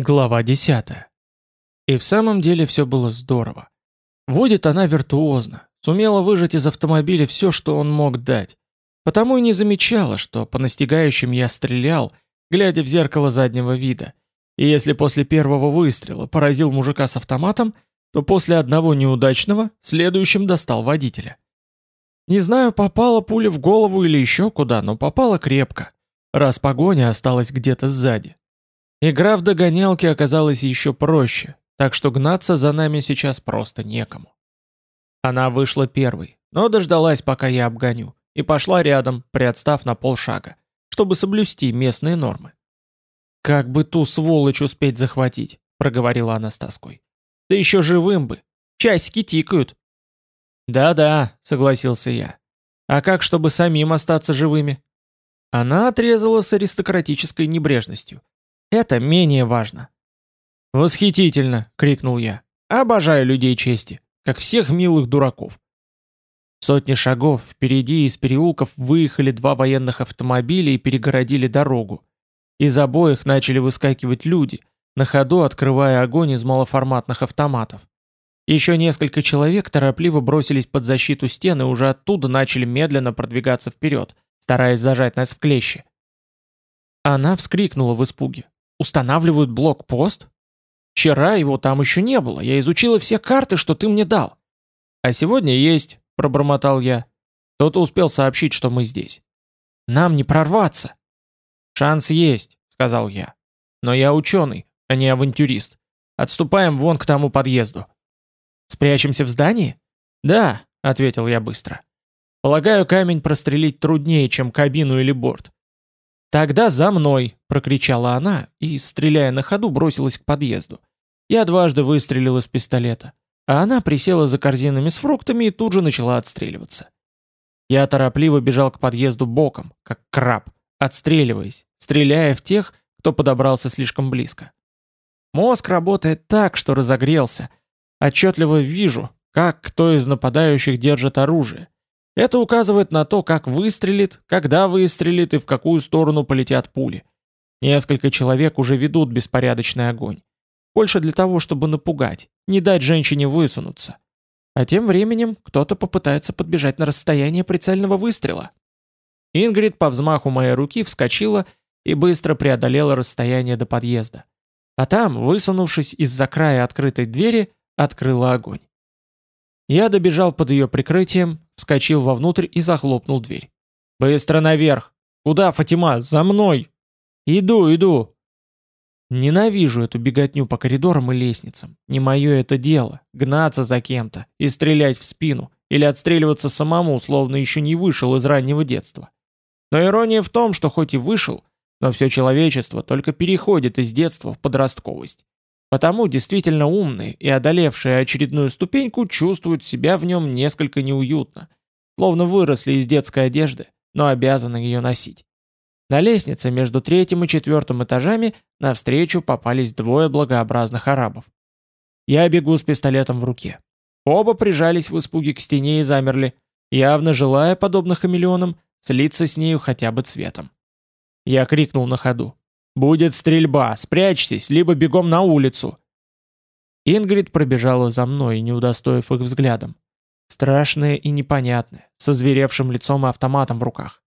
Глава 10. И в самом деле все было здорово. Водит она виртуозно, сумела выжать из автомобиля все, что он мог дать. Потому и не замечала, что по настигающим я стрелял, глядя в зеркало заднего вида. И если после первого выстрела поразил мужика с автоматом, то после одного неудачного следующим достал водителя. Не знаю, попала пуля в голову или еще куда, но попала крепко, раз погоня осталась где-то сзади. Игра в догонялки оказалась еще проще, так что гнаться за нами сейчас просто некому. Она вышла первой, но дождалась, пока я обгоню, и пошла рядом, приотстав на полшага, чтобы соблюсти местные нормы. «Как бы ту сволочь успеть захватить», — проговорила она с тоской. «Да еще живым бы! Часики тикают!» «Да-да», — согласился я. «А как, чтобы самим остаться живыми?» Она отрезала с аристократической небрежностью. Это менее важно. «Восхитительно!» — крикнул я. «Обожаю людей чести, как всех милых дураков». Сотни шагов впереди из переулков выехали два военных автомобиля и перегородили дорогу. Из обоих начали выскакивать люди, на ходу открывая огонь из малоформатных автоматов. Еще несколько человек торопливо бросились под защиту стены и уже оттуда начали медленно продвигаться вперед, стараясь зажать нас в клещи. Она вскрикнула в испуге. Устанавливают блокпост? Вчера его там еще не было, я изучила все карты, что ты мне дал. А сегодня есть, пробормотал я. Кто-то успел сообщить, что мы здесь. Нам не прорваться. Шанс есть, сказал я. Но я ученый, а не авантюрист. Отступаем вон к тому подъезду. Спрячемся в здании? Да, ответил я быстро. Полагаю, камень прострелить труднее, чем кабину или борт. «Тогда за мной!» — прокричала она и, стреляя на ходу, бросилась к подъезду. Я дважды выстрелил из пистолета, а она присела за корзинами с фруктами и тут же начала отстреливаться. Я торопливо бежал к подъезду боком, как краб, отстреливаясь, стреляя в тех, кто подобрался слишком близко. Мозг работает так, что разогрелся. Отчетливо вижу, как кто из нападающих держит оружие. Это указывает на то, как выстрелит, когда выстрелит и в какую сторону полетят пули. Несколько человек уже ведут беспорядочный огонь. Больше для того, чтобы напугать, не дать женщине высунуться. А тем временем кто-то попытается подбежать на расстояние прицельного выстрела. Ингрид по взмаху моей руки вскочила и быстро преодолела расстояние до подъезда. А там, высунувшись из-за края открытой двери, открыла огонь. Я добежал под ее прикрытием, вскочил вовнутрь и захлопнул дверь. «Быстро наверх! Куда, Фатима? За мной!» «Иду, иду!» Ненавижу эту беготню по коридорам и лестницам. Не мое это дело — гнаться за кем-то и стрелять в спину, или отстреливаться самому, словно еще не вышел из раннего детства. Но ирония в том, что хоть и вышел, но все человечество только переходит из детства в подростковость. Потому действительно умные и одолевшие очередную ступеньку чувствуют себя в нем несколько неуютно, словно выросли из детской одежды, но обязаны ее носить. На лестнице между третьим и четвертым этажами навстречу попались двое благообразных арабов. Я бегу с пистолетом в руке. Оба прижались в испуге к стене и замерли, явно желая, подобно хамелеонам, слиться с нею хотя бы цветом. Я крикнул на ходу. «Будет стрельба! Спрячьтесь, либо бегом на улицу!» Ингрид пробежала за мной, не удостоив их взглядом. Страшная и непонятная, со зверевшим лицом и автоматом в руках.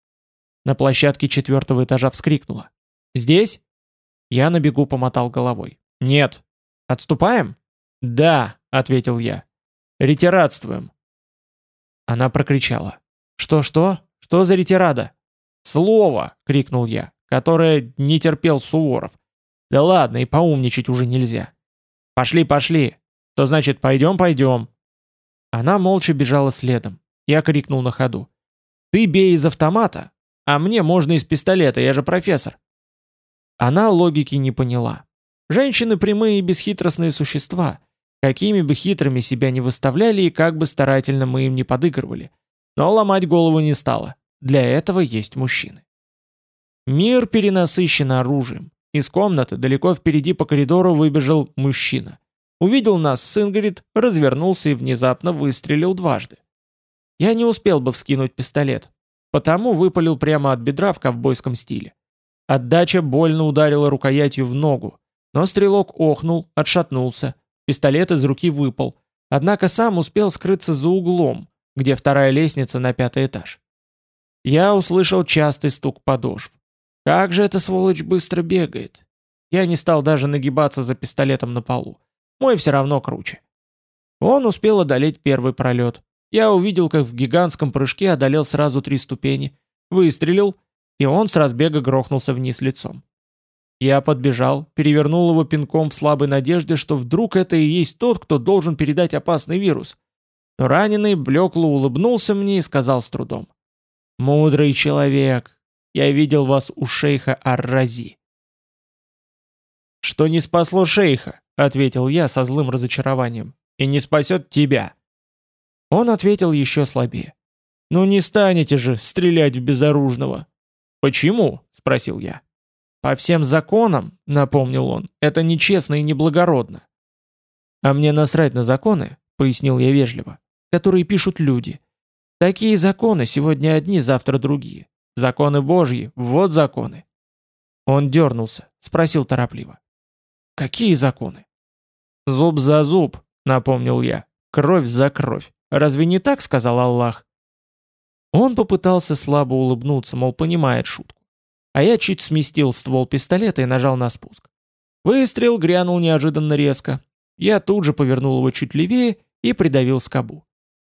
На площадке четвертого этажа вскрикнула. «Здесь?» Я на бегу помотал головой. «Нет». «Отступаем?» «Да», — ответил я. «Ретирадствуем». Она прокричала. «Что-что? Что за ретирада?» «Слово!» — крикнул я которое не терпел Суворов. Да ладно, и поумничать уже нельзя. Пошли, пошли. То значит, пойдем, пойдем. Она молча бежала следом. Я крикнул на ходу. Ты бей из автомата, а мне можно из пистолета, я же профессор. Она логики не поняла. Женщины прямые и бесхитростные существа. Какими бы хитрыми себя не выставляли и как бы старательно мы им не подыгрывали. Но ломать голову не стало. Для этого есть мужчины. Мир перенасыщен оружием. Из комнаты далеко впереди по коридору выбежал мужчина. Увидел нас с Ингрид, развернулся и внезапно выстрелил дважды. Я не успел бы вскинуть пистолет, потому выпалил прямо от бедра в ковбойском стиле. Отдача больно ударила рукоятью в ногу. Но стрелок охнул, отшатнулся, пистолет из руки выпал, однако сам успел скрыться за углом, где вторая лестница на пятый этаж. Я услышал частый стук подошв. Как же эта сволочь быстро бегает. Я не стал даже нагибаться за пистолетом на полу. Мой все равно круче. Он успел одолеть первый пролет. Я увидел, как в гигантском прыжке одолел сразу три ступени, выстрелил, и он с разбега грохнулся вниз лицом. Я подбежал, перевернул его пинком в слабой надежде, что вдруг это и есть тот, кто должен передать опасный вирус. Но раненый блекло улыбнулся мне и сказал с трудом. «Мудрый человек, я видел вас у шейха Ар-Рази». «Что не спасло шейха», — ответил я со злым разочарованием, — «и не спасет тебя». Он ответил еще слабее. «Ну не станете же стрелять в безоружного». «Почему?» — спросил я. «По всем законам», — напомнил он, — «это нечестно и неблагородно». «А мне насрать на законы», — пояснил я вежливо, — «которые пишут люди. Такие законы сегодня одни, завтра другие. Законы Божьи, вот законы». Он дернулся, спросил торопливо. «Какие законы?» «Зуб за зуб», — напомнил я. «Кровь за кровь. Разве не так сказал Аллах?» Он попытался слабо улыбнуться, мол, понимает шутку. А я чуть сместил ствол пистолета и нажал на спуск. Выстрел грянул неожиданно резко. Я тут же повернул его чуть левее и придавил скобу.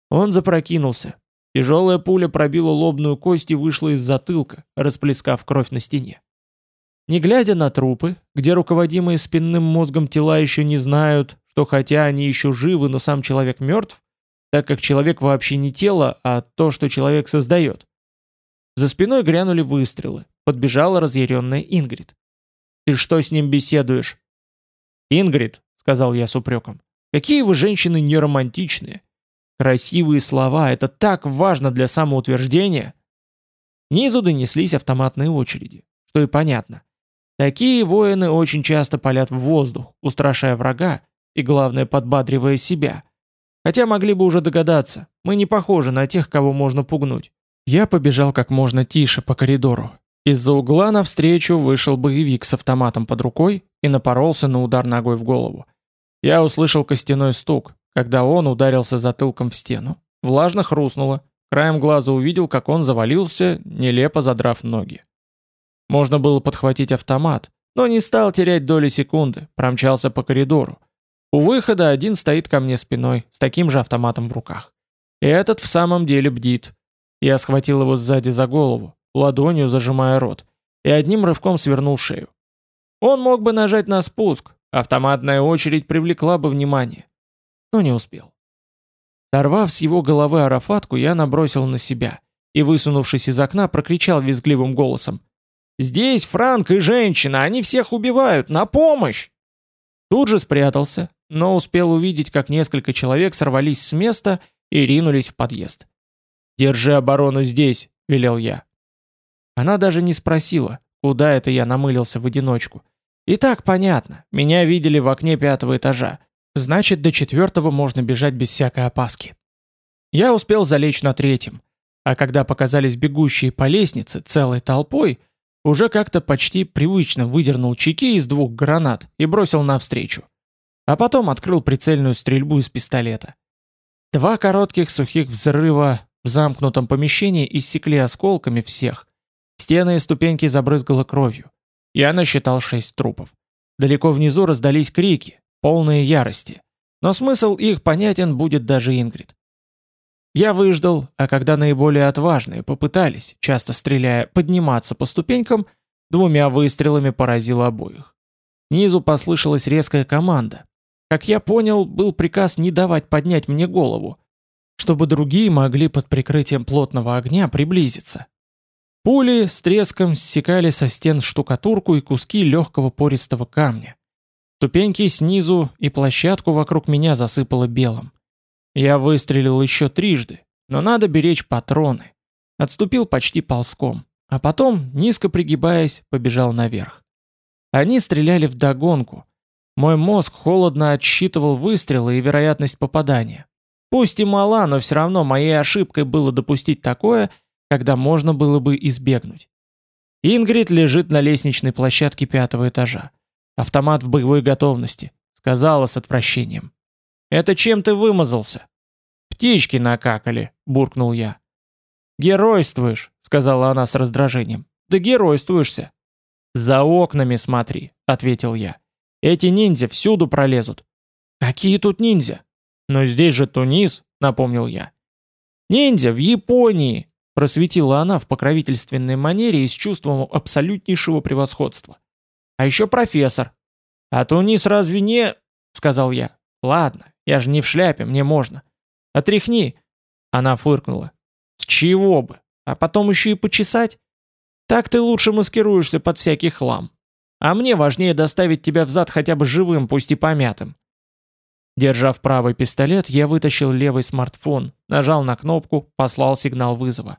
Он запрокинулся. Тяжелая пуля пробила лобную кость и вышла из затылка, расплескав кровь на стене. Не глядя на трупы, где руководимые спинным мозгом тела еще не знают, что хотя они еще живы, но сам человек мертв, так как человек вообще не тело, а то, что человек создает. За спиной грянули выстрелы, подбежала разъяренная Ингрид. «Ты что с ним беседуешь?» «Ингрид», — сказал я с упреком, — «какие вы женщины неромантичные! Красивые слова — это так важно для самоутверждения!» Низу донеслись автоматные очереди, что и понятно. Такие воины очень часто палят в воздух, устрашая врага и, главное, подбадривая себя — Хотя могли бы уже догадаться, мы не похожи на тех, кого можно пугнуть. Я побежал как можно тише по коридору. Из-за угла навстречу вышел боевик с автоматом под рукой и напоролся на удар ногой в голову. Я услышал костяной стук, когда он ударился затылком в стену. Влажно хрустнуло. Краем глаза увидел, как он завалился, нелепо задрав ноги. Можно было подхватить автомат, но не стал терять доли секунды, промчался по коридору. У выхода один стоит ко мне спиной, с таким же автоматом в руках. И этот в самом деле бдит. Я схватил его сзади за голову, ладонью зажимая рот, и одним рывком свернул шею. Он мог бы нажать на спуск, автоматная очередь привлекла бы внимание. Но не успел. Сорвав с его головы арафатку, я набросил на себя и, высунувшись из окна, прокричал визгливым голосом. «Здесь Франк и женщина, они всех убивают! На помощь!» Тут же спрятался, но успел увидеть, как несколько человек сорвались с места и ринулись в подъезд. «Держи оборону здесь», — велел я. Она даже не спросила, куда это я намылился в одиночку. И так понятно, меня видели в окне пятого этажа. Значит, до четвертого можно бежать без всякой опаски. Я успел залечь на третьем, а когда показались бегущие по лестнице целой толпой, уже как-то почти привычно выдернул чеки из двух гранат и бросил навстречу а потом открыл прицельную стрельбу из пистолета. Два коротких сухих взрыва в замкнутом помещении иссекли осколками всех. Стены и ступеньки забрызгало кровью. Я насчитал шесть трупов. Далеко внизу раздались крики, полные ярости. Но смысл их понятен будет даже Ингрид. Я выждал, а когда наиболее отважные попытались, часто стреляя, подниматься по ступенькам, двумя выстрелами поразил обоих. Низу послышалась резкая команда, как я понял, был приказ не давать поднять мне голову, чтобы другие могли под прикрытием плотного огня приблизиться. Пули с треском ссекали со стен штукатурку и куски легкого пористого камня. Ступеньки снизу и площадку вокруг меня засыпало белым. Я выстрелил еще трижды, но надо беречь патроны. Отступил почти ползком, а потом, низко пригибаясь, побежал наверх. Они стреляли в догонку, мой мозг холодно отсчитывал выстрелы и вероятность попадания. Пусть и мала, но все равно моей ошибкой было допустить такое, когда можно было бы избегнуть. Ингрид лежит на лестничной площадке пятого этажа. Автомат в боевой готовности», — сказала с отвращением. «Это чем ты вымазался?» «Птички накакали», — буркнул я. «Геройствуешь», — сказала она с раздражением. «Да геройствуешься». «За окнами смотри», — ответил я. «Эти ниндзя всюду пролезут». «Какие тут ниндзя?» «Но здесь же Тунис», — напомнил я. «Ниндзя в Японии», — просветила она в покровительственной манере и с чувством абсолютнейшего превосходства. «А еще профессор». «А Тунис разве не...» — сказал я. «Ладно, я же не в шляпе, мне можно». «Отряхни». Она фыркнула. «С чего бы? А потом еще и почесать?» Так ты лучше маскируешься под всякий хлам. А мне важнее доставить тебя взад хотя бы живым, пусть и помятым. Держа в правый пистолет, я вытащил левый смартфон, нажал на кнопку, послал сигнал вызова.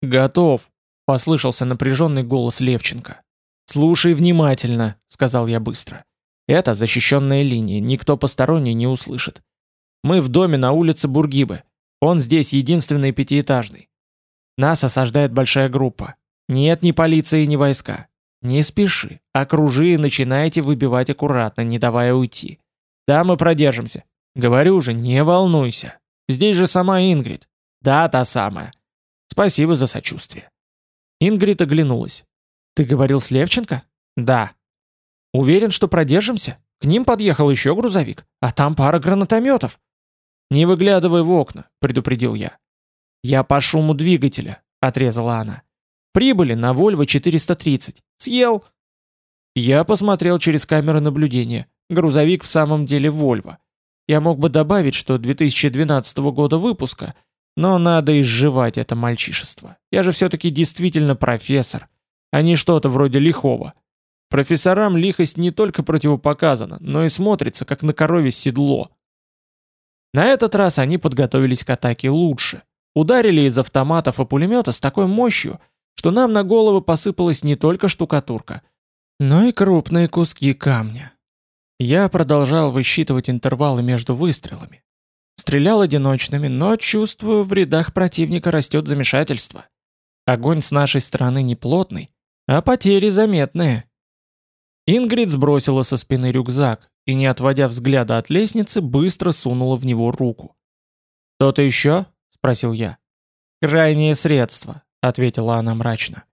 «Готов», — послышался напряженный голос Левченко. «Слушай внимательно», — сказал я быстро. «Это защищенная линия, никто посторонний не услышит. Мы в доме на улице Бургибы. Он здесь единственный пятиэтажный. Нас осаждает большая группа. Нет ни полиции, ни войска. Не спеши, окружи и начинайте выбивать аккуратно, не давая уйти. Да, мы продержимся. Говорю же, не волнуйся. Здесь же сама Ингрид. Да, та самая. Спасибо за сочувствие. Ингрид оглянулась. Ты говорил с Левченко? Да. Уверен, что продержимся? К ним подъехал еще грузовик, а там пара гранатометов. Не выглядывай в окна, предупредил я. Я по шуму двигателя, отрезала она. Прибыли на Volvo 430. Съел!» Я посмотрел через камеры наблюдения. Грузовик в самом деле Volvo. Я мог бы добавить, что 2012 года выпуска, но надо изживать это мальчишество. Я же все-таки действительно профессор, а не что-то вроде лихого. Профессорам лихость не только противопоказана, но и смотрится, как на корове седло. На этот раз они подготовились к атаке лучше. Ударили из автоматов и пулемета с такой мощью, что нам на головы посыпалась не только штукатурка, но и крупные куски камня. Я продолжал высчитывать интервалы между выстрелами. Стрелял одиночными, но, чувствую, в рядах противника растет замешательство. Огонь с нашей стороны не плотный, а потери заметные. Ингрид сбросила со спины рюкзак и, не отводя взгляда от лестницы, быстро сунула в него руку. «Что-то еще?» — спросил я. «Крайнее средство», — ответила она мрачно.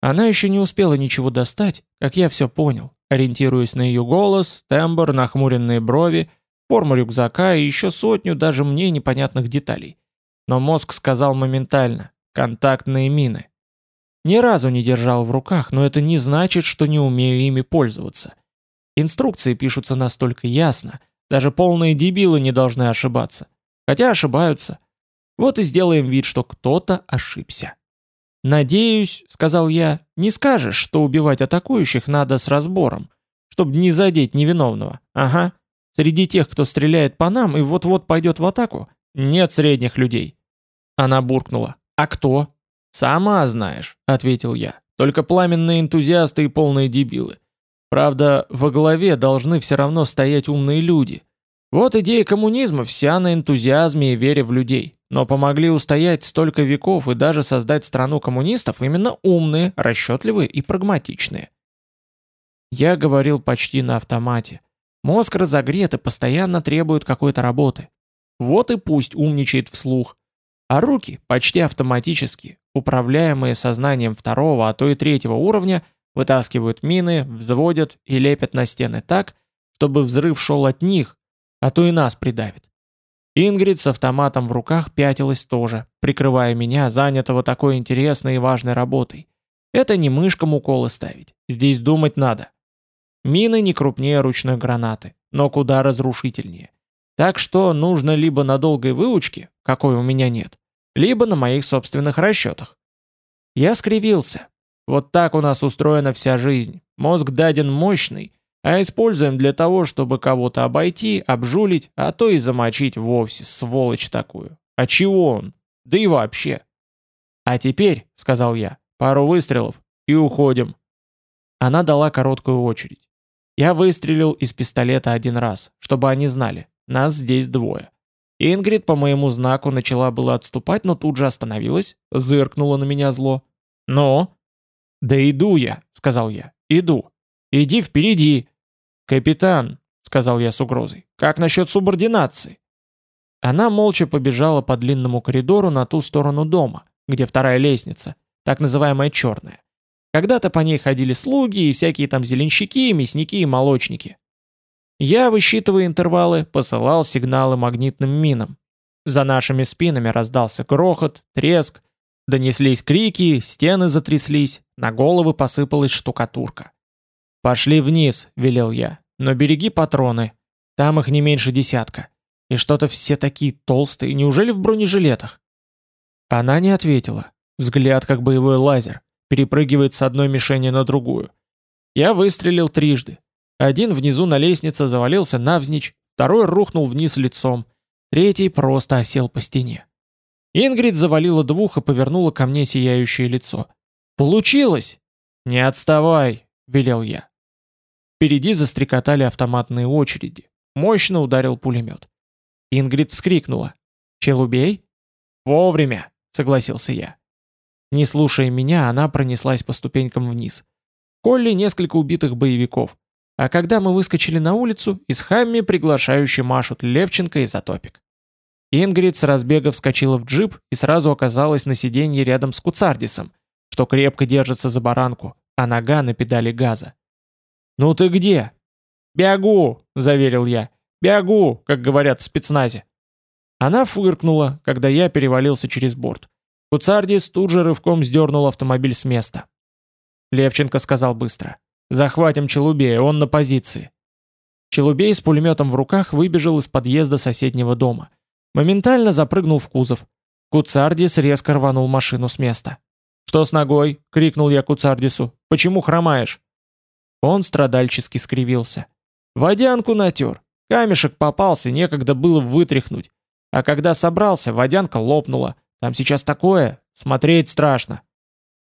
Она еще не успела ничего достать, как я все понял, ориентируясь на ее голос, тембр, нахмуренные брови, форму рюкзака и еще сотню даже мне непонятных деталей. Но мозг сказал моментально «контактные мины». Ни разу не держал в руках, но это не значит, что не умею ими пользоваться. Инструкции пишутся настолько ясно, даже полные дебилы не должны ошибаться. Хотя ошибаются. Вот и сделаем вид, что кто-то ошибся. «Надеюсь», — сказал я, — «не скажешь, что убивать атакующих надо с разбором, чтобы не задеть невиновного. Ага. Среди тех, кто стреляет по нам и вот-вот пойдет в атаку, нет средних людей». Она буркнула. «А кто?» «Сама знаешь», — ответил я. «Только пламенные энтузиасты и полные дебилы. Правда, во главе должны все равно стоять умные люди. Вот идея коммунизма вся на энтузиазме и вере в людей. Но помогли устоять столько веков и даже создать страну коммунистов именно умные, расчетливые и прагматичные. Я говорил почти на автомате. Мозг разогрет и постоянно требует какой-то работы. Вот и пусть умничает вслух. А руки, почти автоматически, управляемые сознанием второго, а то и третьего уровня, вытаскивают мины, взводят и лепят на стены так, чтобы взрыв шел от них, а то и нас придавит. Ингрид с автоматом в руках пятилась тоже, прикрывая меня, занятого такой интересной и важной работой. Это не мышкам уколы ставить, здесь думать надо. Мины не крупнее ручной гранаты, но куда разрушительнее. Так что нужно либо на долгой выучке, какой у меня нет, либо на моих собственных расчетах. Я скривился. Вот так у нас устроена вся жизнь. Мозг даден мощный, а используем для того, чтобы кого-то обойти, обжулить, а то и замочить вовсе, сволочь такую. А чего он? Да и вообще. А теперь, сказал я, пару выстрелов и уходим. Она дала короткую очередь. Я выстрелил из пистолета один раз, чтобы они знали, нас здесь двое. Ингрид по моему знаку начала было отступать, но тут же остановилась, зыркнула на меня зло. «Ну?» «Да иду я», — сказал я, — «иду. Иди впереди, «Капитан», — сказал я с угрозой, — «как насчет субординации?» Она молча побежала по длинному коридору на ту сторону дома, где вторая лестница, так называемая черная. Когда-то по ней ходили слуги и всякие там зеленщики, мясники и молочники. Я, высчитывая интервалы, посылал сигналы магнитным минам. За нашими спинами раздался грохот, треск, донеслись крики, стены затряслись, на головы посыпалась штукатурка. «Пошли вниз», — велел я, — «но береги патроны. Там их не меньше десятка. И что-то все такие толстые, неужели в бронежилетах?» Она не ответила. Взгляд как боевой лазер, перепрыгивает с одной мишени на другую. Я выстрелил трижды. Один внизу на лестнице завалился навзничь, второй рухнул вниз лицом, третий просто осел по стене. Ингрид завалила двух и повернула ко мне сияющее лицо. «Получилось!» «Не отставай!» — велел я. Впереди застрекотали автоматные очереди. Мощно ударил пулемет. Ингрид вскрикнула. «Челубей?» «Вовремя!» — согласился я. Не слушая меня, она пронеслась по ступенькам вниз. Колли несколько убитых боевиков. А когда мы выскочили на улицу, из Хамми приглашающий машут Левченко и Затопик. Ингрид с разбега вскочила в джип и сразу оказалась на сиденье рядом с Куцардисом, что крепко держится за баранку, а нога на педали газа. «Ну ты где?» «Бегу!» — заверил я. «Бегу!» — как говорят в спецназе. Она фыркнула, когда я перевалился через борт. Куцардис тут же рывком сдернул автомобиль с места. Левченко сказал быстро. «Захватим Челубея, он на позиции». Челубей с пулеметом в руках выбежал из подъезда соседнего дома. Моментально запрыгнул в кузов. Куцардис резко рванул машину с места. «Что с ногой?» — крикнул я Куцардису. «Почему хромаешь?» Он страдальчески скривился. «Водянку натер. Камешек попался, некогда было вытряхнуть. А когда собрался, водянка лопнула. Там сейчас такое, смотреть страшно».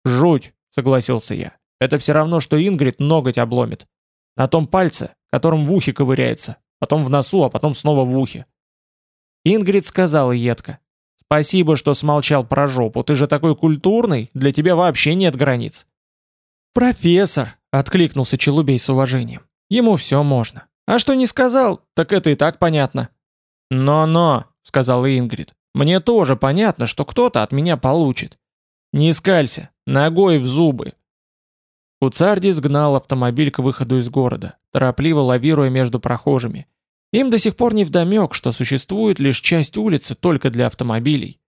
«Жуть», — согласился я. Это все равно, что Ингрид ноготь обломит. На том пальце, которым в ухе ковыряется, потом в носу, а потом снова в ухе. Ингрид сказала едко. «Спасибо, что смолчал про жопу, ты же такой культурный, для тебя вообще нет границ». «Профессор», — откликнулся Челубей с уважением. «Ему все можно. А что не сказал, так это и так понятно». «Но-но», — сказала Ингрид, — «мне тоже понятно, что кто-то от меня получит. Не искалься, ногой в зубы, Уцарди сгнал автомобиль к выходу из города, торопливо лавируя между прохожими. Им до сих пор не вдомек, что существует лишь часть улицы только для автомобилей.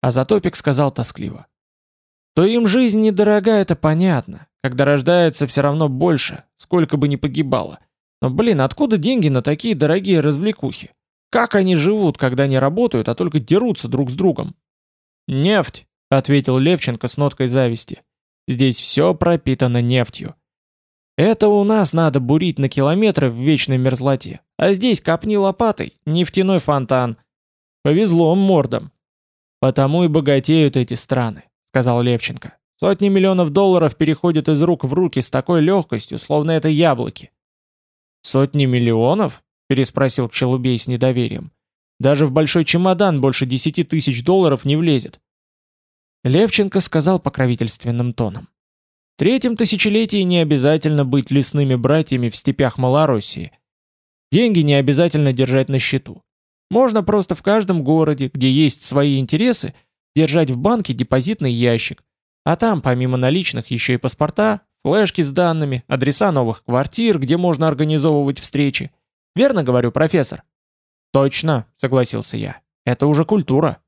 А Затопик сказал тоскливо. То им жизнь недорога, это понятно. Когда рождается все равно больше, сколько бы ни погибало. Но, блин, откуда деньги на такие дорогие развлекухи? Как они живут, когда не работают, а только дерутся друг с другом? «Нефть», — ответил Левченко с ноткой зависти. Здесь все пропитано нефтью. Это у нас надо бурить на километры в вечной мерзлоте, а здесь копни лопатой, нефтяной фонтан. Повезло мордам. Потому и богатеют эти страны, сказал Левченко. Сотни миллионов долларов переходят из рук в руки с такой легкостью, словно это яблоки. Сотни миллионов? переспросил Челубей с недоверием. Даже в большой чемодан больше десяти тысяч долларов не влезет. Левченко сказал покровительственным тоном. В третьем тысячелетии не обязательно быть лесными братьями в степях Малороссии. Деньги не обязательно держать на счету. Можно просто в каждом городе, где есть свои интересы, держать в банке депозитный ящик. А там, помимо наличных, еще и паспорта, флешки с данными, адреса новых квартир, где можно организовывать встречи. Верно говорю, профессор? Точно, согласился я. Это уже культура.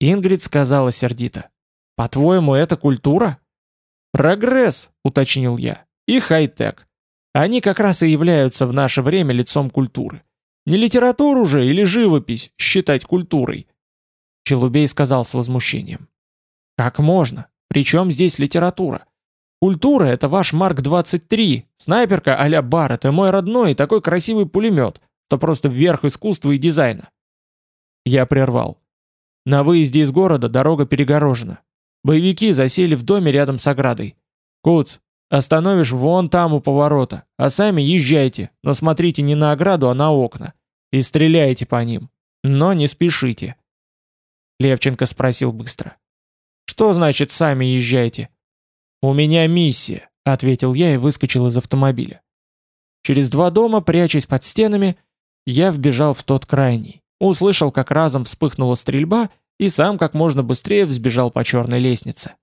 Ингрид сказала сердито. «По-твоему, это культура?» «Прогресс», — уточнил я, — «и хай-тек. Они как раз и являются в наше время лицом культуры. Не литературу же или живопись считать культурой?» Челубей сказал с возмущением. «Как можно? Причем здесь литература? Культура — это ваш Марк-23, снайперка а-ля Барретт и мой родной такой красивый пулемет, что просто верх искусства и дизайна». Я прервал. На выезде из города дорога перегорожена. Боевики засели в доме рядом с оградой. Куц, остановишь вон там у поворота, а сами езжайте, но смотрите не на ограду, а на окна. И стреляйте по ним. Но не спешите. Левченко спросил быстро. Что значит сами езжайте? У меня миссия, ответил я и выскочил из автомобиля. Через два дома, прячась под стенами, я вбежал в тот крайний. Услышал, как разом вспыхнула стрельба, и сам как можно быстрее взбежал по черной лестнице.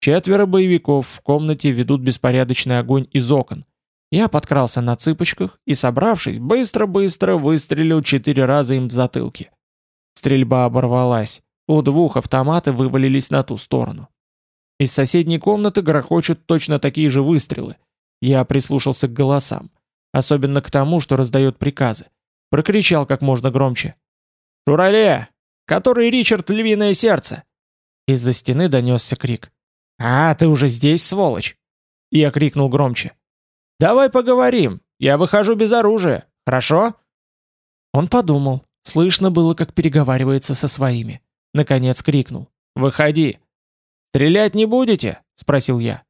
Четверо боевиков в комнате ведут беспорядочный огонь из окон. Я подкрался на цыпочках и, собравшись, быстро-быстро выстрелил четыре раза им в затылки. Стрельба оборвалась. У двух автоматы вывалились на ту сторону. Из соседней комнаты грохочут точно такие же выстрелы. Я прислушался к голосам. Особенно к тому, что раздает приказы. Прокричал как можно громче. «Шурале! Который Ричард Львиное Сердце!» Из-за стены донесся крик. «А, ты уже здесь, сволочь!» Я крикнул громче. «Давай поговорим. Я выхожу без оружия. Хорошо?» Он подумал. Слышно было, как переговаривается со своими. Наконец крикнул. «Выходи!» «Стрелять не будете?» — спросил я.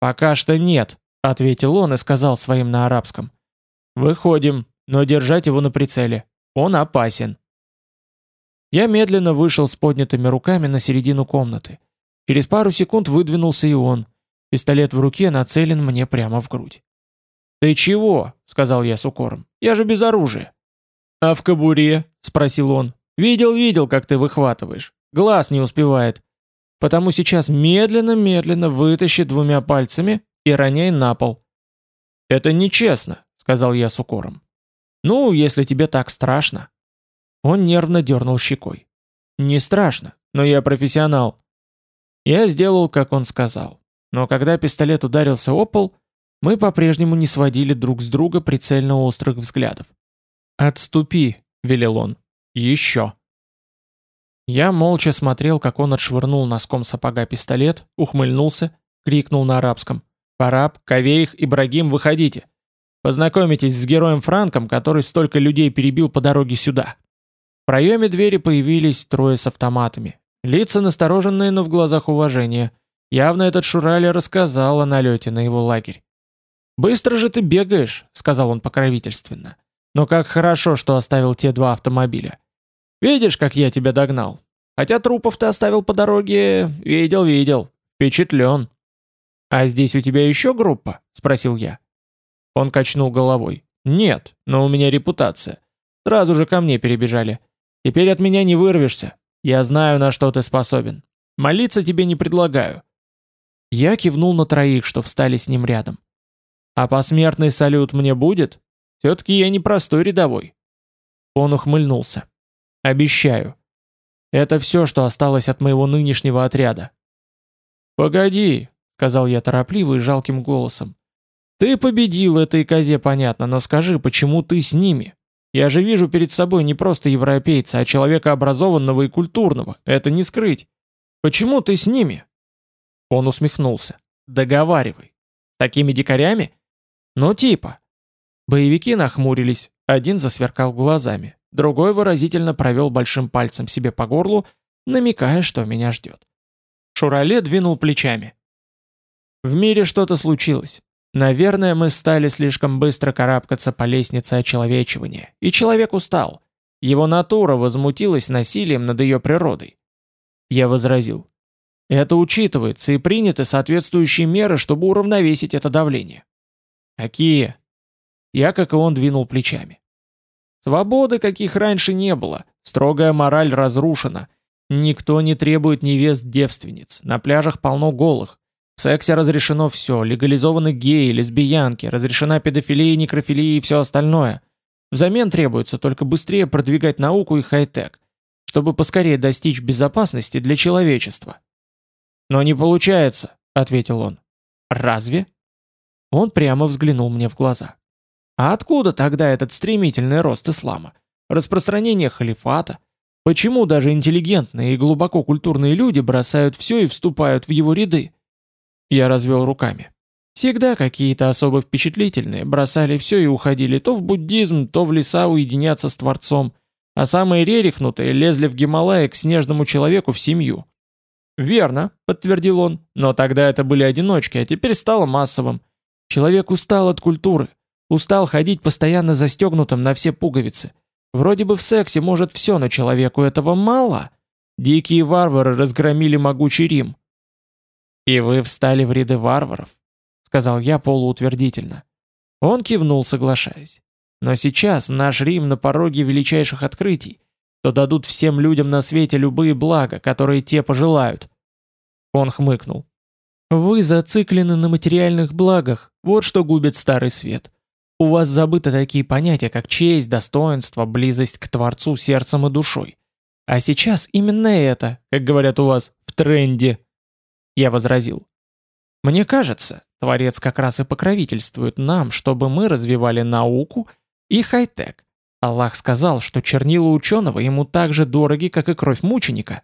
«Пока что нет», — ответил он и сказал своим на арабском. «Выходим, но держать его на прицеле. Он опасен». Я медленно вышел с поднятыми руками на середину комнаты. Через пару секунд выдвинулся и он. Пистолет в руке нацелен мне прямо в грудь. «Ты чего?» — сказал я с укором. «Я же без оружия». «А в кобуре?» — спросил он. «Видел, видел, как ты выхватываешь. Глаз не успевает. Потому сейчас медленно-медленно вытащи двумя пальцами и роняй на пол». «Это нечестно», — сказал я с укором. «Ну, если тебе так страшно». Он нервно дернул щекой. «Не страшно, но я профессионал». Я сделал, как он сказал. Но когда пистолет ударился о пол, мы по-прежнему не сводили друг с друга прицельно острых взглядов. «Отступи», — велел он. «Еще». Я молча смотрел, как он отшвырнул носком сапога пистолет, ухмыльнулся, крикнул на арабском. «Параб, Кавеих, Ибрагим, выходите! Познакомитесь с героем Франком, который столько людей перебил по дороге сюда!» В проеме двери появились трое с автоматами. Лица настороженные, но в глазах уважение. Явно этот Шурали рассказал о налете на его лагерь. «Быстро же ты бегаешь», — сказал он покровительственно. «Но как хорошо, что оставил те два автомобиля. Видишь, как я тебя догнал? Хотя трупов ты оставил по дороге, видел, видел. Впечатлен». «А здесь у тебя еще группа?» — спросил я. Он качнул головой. «Нет, но у меня репутация. Сразу же ко мне перебежали. Теперь от меня не вырвешься. Я знаю, на что ты способен. Молиться тебе не предлагаю». Я кивнул на троих, что встали с ним рядом. А посмертный салют мне будет? Все-таки я не простой рядовой. Он ухмыльнулся. Обещаю. Это все, что осталось от моего нынешнего отряда. Погоди, сказал я торопливо и жалким голосом. Ты победил этой козе, понятно, но скажи, почему ты с ними? Я же вижу перед собой не просто европейца, а человека образованного и культурного. Это не скрыть. Почему ты с ними? Он усмехнулся. Договаривай. Такими дикарями? «Ну типа». Боевики нахмурились, один засверкал глазами, другой выразительно провел большим пальцем себе по горлу, намекая, что меня ждет. Шурале двинул плечами. В мире что-то случилось. Наверное, мы стали слишком быстро карабкаться по лестнице очеловечивания, и человек устал. Его натура возмутилась насилием над ее природой. Я возразил. Это учитывается и приняты соответствующие меры, чтобы уравновесить это давление. «Какие?» Я, как и он, двинул плечами. Свободы, каких раньше не было. Строгая мораль разрушена. Никто не требует невест-девственниц. На пляжах полно голых. В сексе разрешено все. Легализованы геи, лесбиянки. Разрешена педофилия, некрофилия и все остальное. Взамен требуется только быстрее продвигать науку и хай-тек, чтобы поскорее достичь безопасности для человечества. «Но не получается», — ответил он. «Разве?» Он прямо взглянул мне в глаза. А откуда тогда этот стремительный рост ислама? Распространение халифата? Почему даже интеллигентные и глубоко культурные люди бросают все и вступают в его ряды? Я развел руками. Всегда какие-то особо впечатлительные бросали все и уходили то в буддизм, то в леса уединяться с Творцом, а самые рерихнутые лезли в Гималаи к снежному человеку в семью. «Верно», — подтвердил он, — «но тогда это были одиночки, а теперь стало массовым. Человек устал от культуры, устал ходить постоянно застегнутым на все пуговицы. Вроде бы в сексе может все, но человеку этого мало. Дикие варвары разгромили могучий Рим. «И вы встали в ряды варваров», — сказал я полуутвердительно. Он кивнул, соглашаясь. Но сейчас наш Рим на пороге величайших открытий, то дадут всем людям на свете любые блага, которые те пожелают. Он хмыкнул. Вы зациклены на материальных благах, вот что губит старый свет. У вас забыты такие понятия, как честь, достоинство, близость к Творцу сердцем и душой. А сейчас именно это, как говорят у вас, в тренде. Я возразил. Мне кажется, Творец как раз и покровительствует нам, чтобы мы развивали науку и хай-тек. Аллах сказал, что чернила ученого ему так же дороги, как и кровь мученика.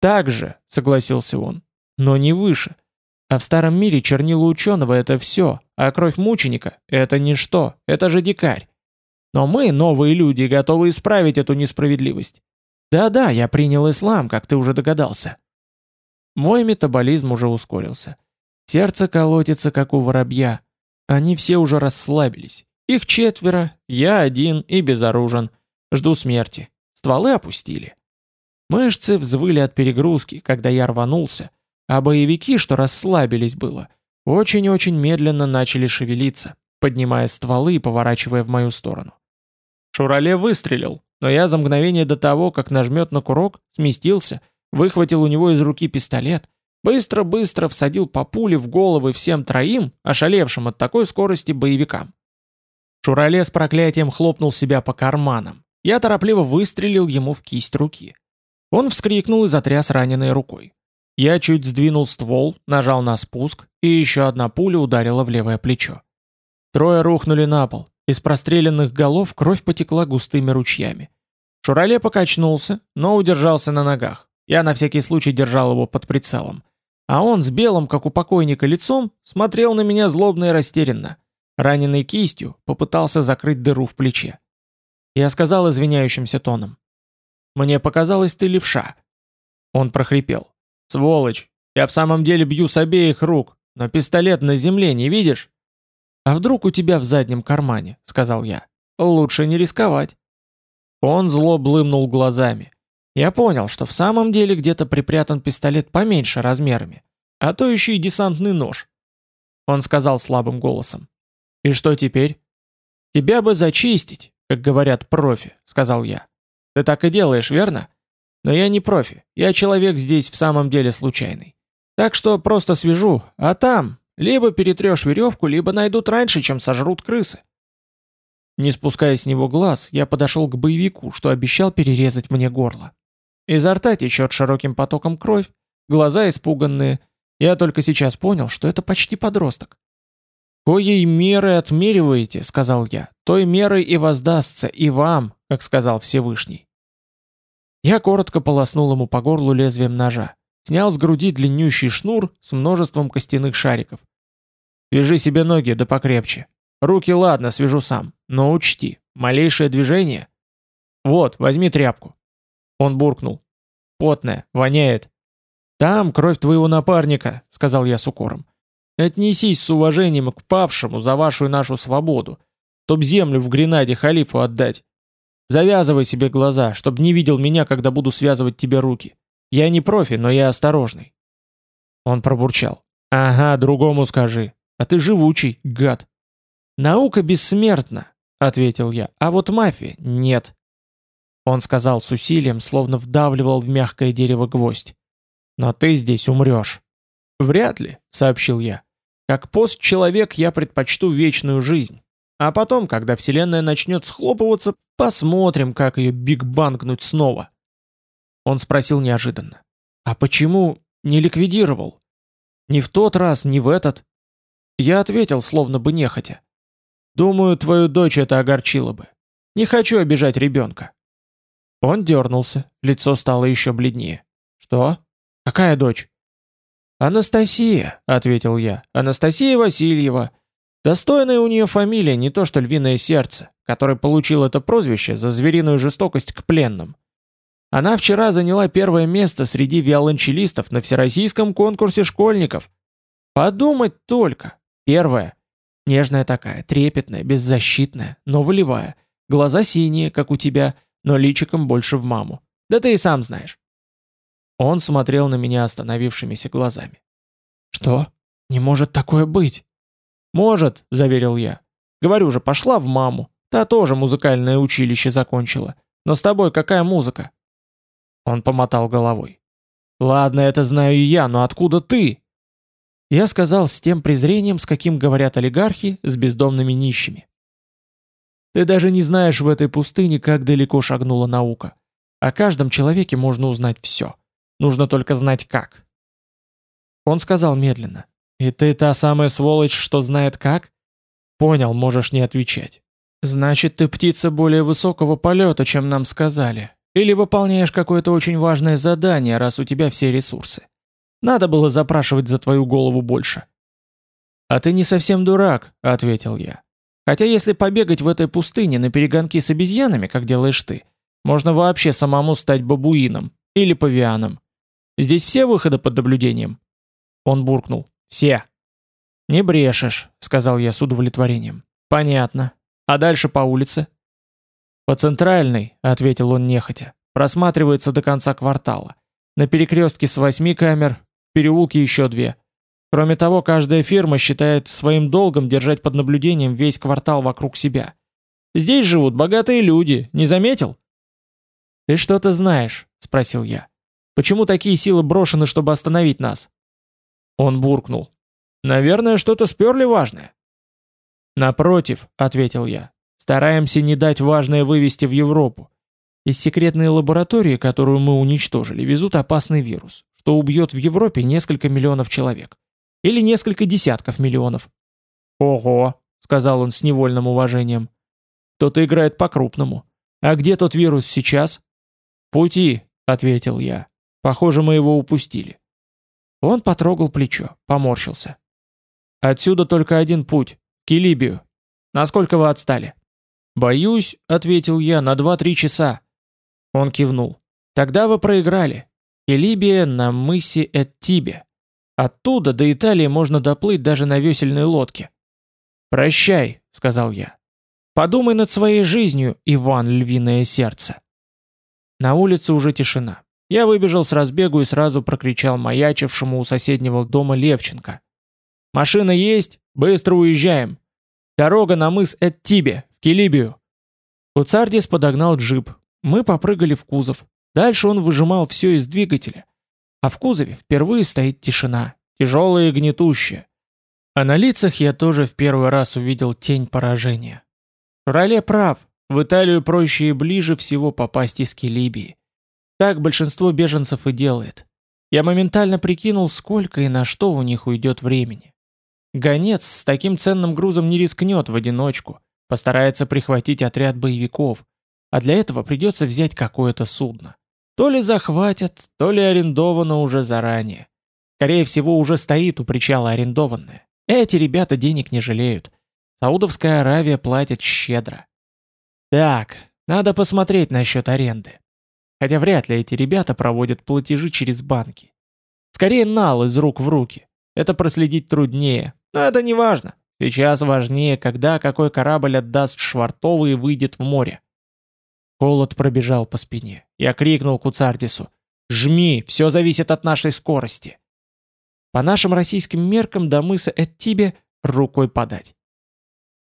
«Так же», — согласился он, — «но не выше. А в старом мире чернила ученого — это все, а кровь мученика — это ничто, это же дикарь. Но мы, новые люди, готовы исправить эту несправедливость. Да-да, я принял ислам, как ты уже догадался». Мой метаболизм уже ускорился. Сердце колотится, как у воробья. Они все уже расслабились. Их четверо, я один и безоружен. Жду смерти. Стволы опустили. Мышцы взвыли от перегрузки, когда я рванулся, а боевики, что расслабились было, очень-очень медленно начали шевелиться, поднимая стволы и поворачивая в мою сторону. Шурале выстрелил, но я за мгновение до того, как нажмет на курок, сместился, выхватил у него из руки пистолет, быстро-быстро всадил по пуле в головы всем троим, ошалевшим от такой скорости боевикам. Шурале с проклятием хлопнул себя по карманам. Я торопливо выстрелил ему в кисть руки. Он вскрикнул и затряс раненой рукой. Я чуть сдвинул ствол, нажал на спуск, и еще одна пуля ударила в левое плечо. Трое рухнули на пол. Из простреленных голов кровь потекла густыми ручьями. Шурале покачнулся, но удержался на ногах. Я на всякий случай держал его под прицелом. А он с белым, как у покойника, лицом смотрел на меня злобно и растерянно. Раненый кистью попытался закрыть дыру в плече. Я сказал извиняющимся тоном. «Мне показалось, ты левша». Он прохрипел. «Сволочь! Я в самом деле бью с обеих рук, но пистолет на земле, не видишь?» «А вдруг у тебя в заднем кармане?» — сказал я. «Лучше не рисковать». Он зло блымнул глазами. Я понял, что в самом деле где-то припрятан пистолет поменьше размерами, а то еще и десантный нож. Он сказал слабым голосом. «И что теперь?» «Тебя бы зачистить, как говорят профи», — сказал я. «Ты так и делаешь, верно? Но я не профи, я человек здесь в самом деле случайный. Так что просто свяжу, а там либо перетрешь веревку, либо найдут раньше, чем сожрут крысы». Не спуская с него глаз, я подошел к боевику, что обещал перерезать мне горло. Изо рта течет широким потоком кровь, глаза испуганные. Я только сейчас понял, что это почти подросток. «Коей меры отмериваете, — сказал я, — той мерой и воздастся и вам, как сказал Всевышний». Я коротко полоснул ему по горлу лезвием ножа, снял с груди длиннющий шнур с множеством костяных шариков. «Вяжи себе ноги, да покрепче. Руки ладно, свяжу сам, но учти, малейшее движение...» «Вот, возьми тряпку». Он буркнул. «Потная, воняет». «Там кровь твоего напарника», — сказал я с укором. Отнесись с уважением к павшему за вашу и нашу свободу, чтоб землю в Гренаде халифу отдать. Завязывай себе глаза, чтоб не видел меня, когда буду связывать тебе руки. Я не профи, но я осторожный. Он пробурчал. Ага, другому скажи. А ты живучий, гад. Наука бессмертна, ответил я, а вот мафия нет. Он сказал с усилием, словно вдавливал в мягкое дерево гвоздь. Но ты здесь умрешь. Вряд ли, сообщил я. Как постчеловек я предпочту вечную жизнь. А потом, когда Вселенная начнет схлопываться, посмотрим, как ее бигбангнуть снова. Он спросил неожиданно. А почему не ликвидировал? Ни в тот раз, ни в этот. Я ответил, словно бы нехотя. Думаю, твою дочь это огорчило бы. Не хочу обижать ребенка. Он дернулся, лицо стало еще бледнее. Что? Какая дочь? «Анастасия», — ответил я, — «Анастасия Васильева. Достойная у нее фамилия, не то что львиное сердце, который получил это прозвище за звериную жестокость к пленным. Она вчера заняла первое место среди виолончелистов на всероссийском конкурсе школьников. Подумать только. Первая. Нежная такая, трепетная, беззащитная, но волевая. Глаза синие, как у тебя, но личиком больше в маму. Да ты и сам знаешь. Он смотрел на меня остановившимися глазами. «Что? Не может такое быть!» «Может», — заверил я. Говорю же, пошла в маму. Та тоже музыкальное училище закончила. Но с тобой какая музыка?» Он помотал головой. «Ладно, это знаю и я, но откуда ты?» Я сказал с тем презрением, с каким говорят олигархи с бездомными нищими. Ты даже не знаешь в этой пустыне, как далеко шагнула наука. О каждом человеке можно узнать все. Нужно только знать как. Он сказал медленно. «И ты та самая сволочь, что знает как?» «Понял, можешь не отвечать». «Значит, ты птица более высокого полета, чем нам сказали. Или выполняешь какое-то очень важное задание, раз у тебя все ресурсы. Надо было запрашивать за твою голову больше». «А ты не совсем дурак», — ответил я. «Хотя если побегать в этой пустыне на перегонки с обезьянами, как делаешь ты, можно вообще самому стать бабуином или павианом. Здесь все выходы под наблюдением?» Он буркнул. «Все». «Не брешешь», — сказал я с удовлетворением. «Понятно. А дальше по улице?» «По центральной», — ответил он нехотя. «Просматривается до конца квартала. На перекрестке с восьми камер, в переулке еще две. Кроме того, каждая фирма считает своим долгом держать под наблюдением весь квартал вокруг себя. Здесь живут богатые люди, не заметил? «Ты что-то знаешь?» — спросил я. «Почему такие силы брошены, чтобы остановить нас?» Он буркнул. «Наверное, что-то сперли важное». «Напротив», — ответил я, — «стараемся не дать важное вывести в Европу. Из секретной лаборатории, которую мы уничтожили, везут опасный вирус что убьет в Европе несколько миллионов человек. Или несколько десятков миллионов. «Ого», — сказал он с невольным уважением. «Кто-то играет по-крупному. А где тот вирус сейчас?» «Пути», — ответил я. «Похоже, мы его упустили». Он потрогал плечо, поморщился. «Отсюда только один путь. К Килибию. Насколько вы отстали?» «Боюсь», — ответил я, — «на два-три часа». Он кивнул. «Тогда вы проиграли и Либия на мысе Эттибе. Оттуда до Италии можно доплыть даже на весельной лодке. «Прощай», — сказал я. «Подумай над своей жизнью, Иван Львиное Сердце». На улице уже тишина. Я выбежал с разбегу и сразу прокричал маячившему у соседнего дома Левченко. «Машина есть? Быстро уезжаем! Дорога на мыс Эттибе, в Килибию!» Куцардис подогнал джип. Мы попрыгали в кузов. Дальше он выжимал все из двигателя. А в кузове впервые стоит тишина, тяжелая и гнетущая. А на лицах я тоже в первый раз увидел тень поражения. Роле прав, в Италию проще и ближе всего попасть из Килибии. Так большинство беженцев и делает. Я моментально прикинул, сколько и на что у них уйдет времени. Гонец с таким ценным грузом не рискнет в одиночку, постарается прихватить отряд боевиков, а для этого придется взять какое-то судно. То ли захватят, то ли арендовано уже заранее. Скорее всего, уже стоит у причала арендованное. Эти ребята денег не жалеют. Саудовская Аравия платит щедро. Так, надо посмотреть насчет аренды. Хотя вряд ли эти ребята проводят платежи через банки. Скорее нал из рук в руки. Это проследить труднее. Но это не важно. Сейчас важнее, когда какой корабль отдаст швартовый и выйдет в море. Холод пробежал по спине. Я крикнул Куцардису. «Жми, все зависит от нашей скорости!» По нашим российским меркам до мыса Эттибе рукой подать.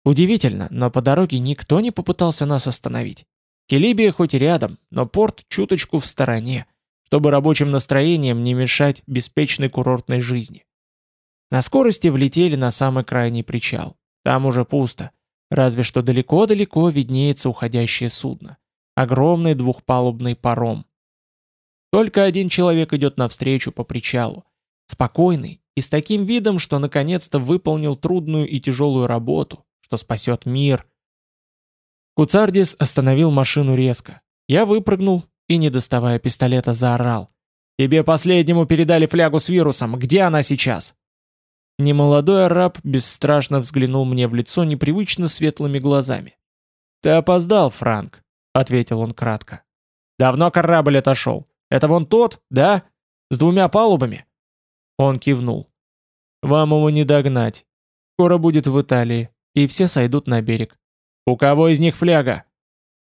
Удивительно, но по дороге никто не попытался нас остановить. Келибия хоть и рядом, но порт чуточку в стороне, чтобы рабочим настроением не мешать беспечной курортной жизни. На скорости влетели на самый крайний причал. Там уже пусто, разве что далеко-далеко виднеется уходящее судно. Огромный двухпалубный паром. Только один человек идет навстречу по причалу. Спокойный и с таким видом, что наконец-то выполнил трудную и тяжелую работу, что спасет мир. Куцардис остановил машину резко. Я выпрыгнул и, не доставая пистолета, заорал. «Тебе последнему передали флягу с вирусом. Где она сейчас?» Немолодой араб бесстрашно взглянул мне в лицо непривычно светлыми глазами. «Ты опоздал, Франк. — ответил он кратко. «Давно корабль отошел. Это вон тот, да? С двумя палубами?» Он кивнул. «Вам его не догнать. Скоро будет в Италии, и все сойдут на берег. У кого из них фляга?»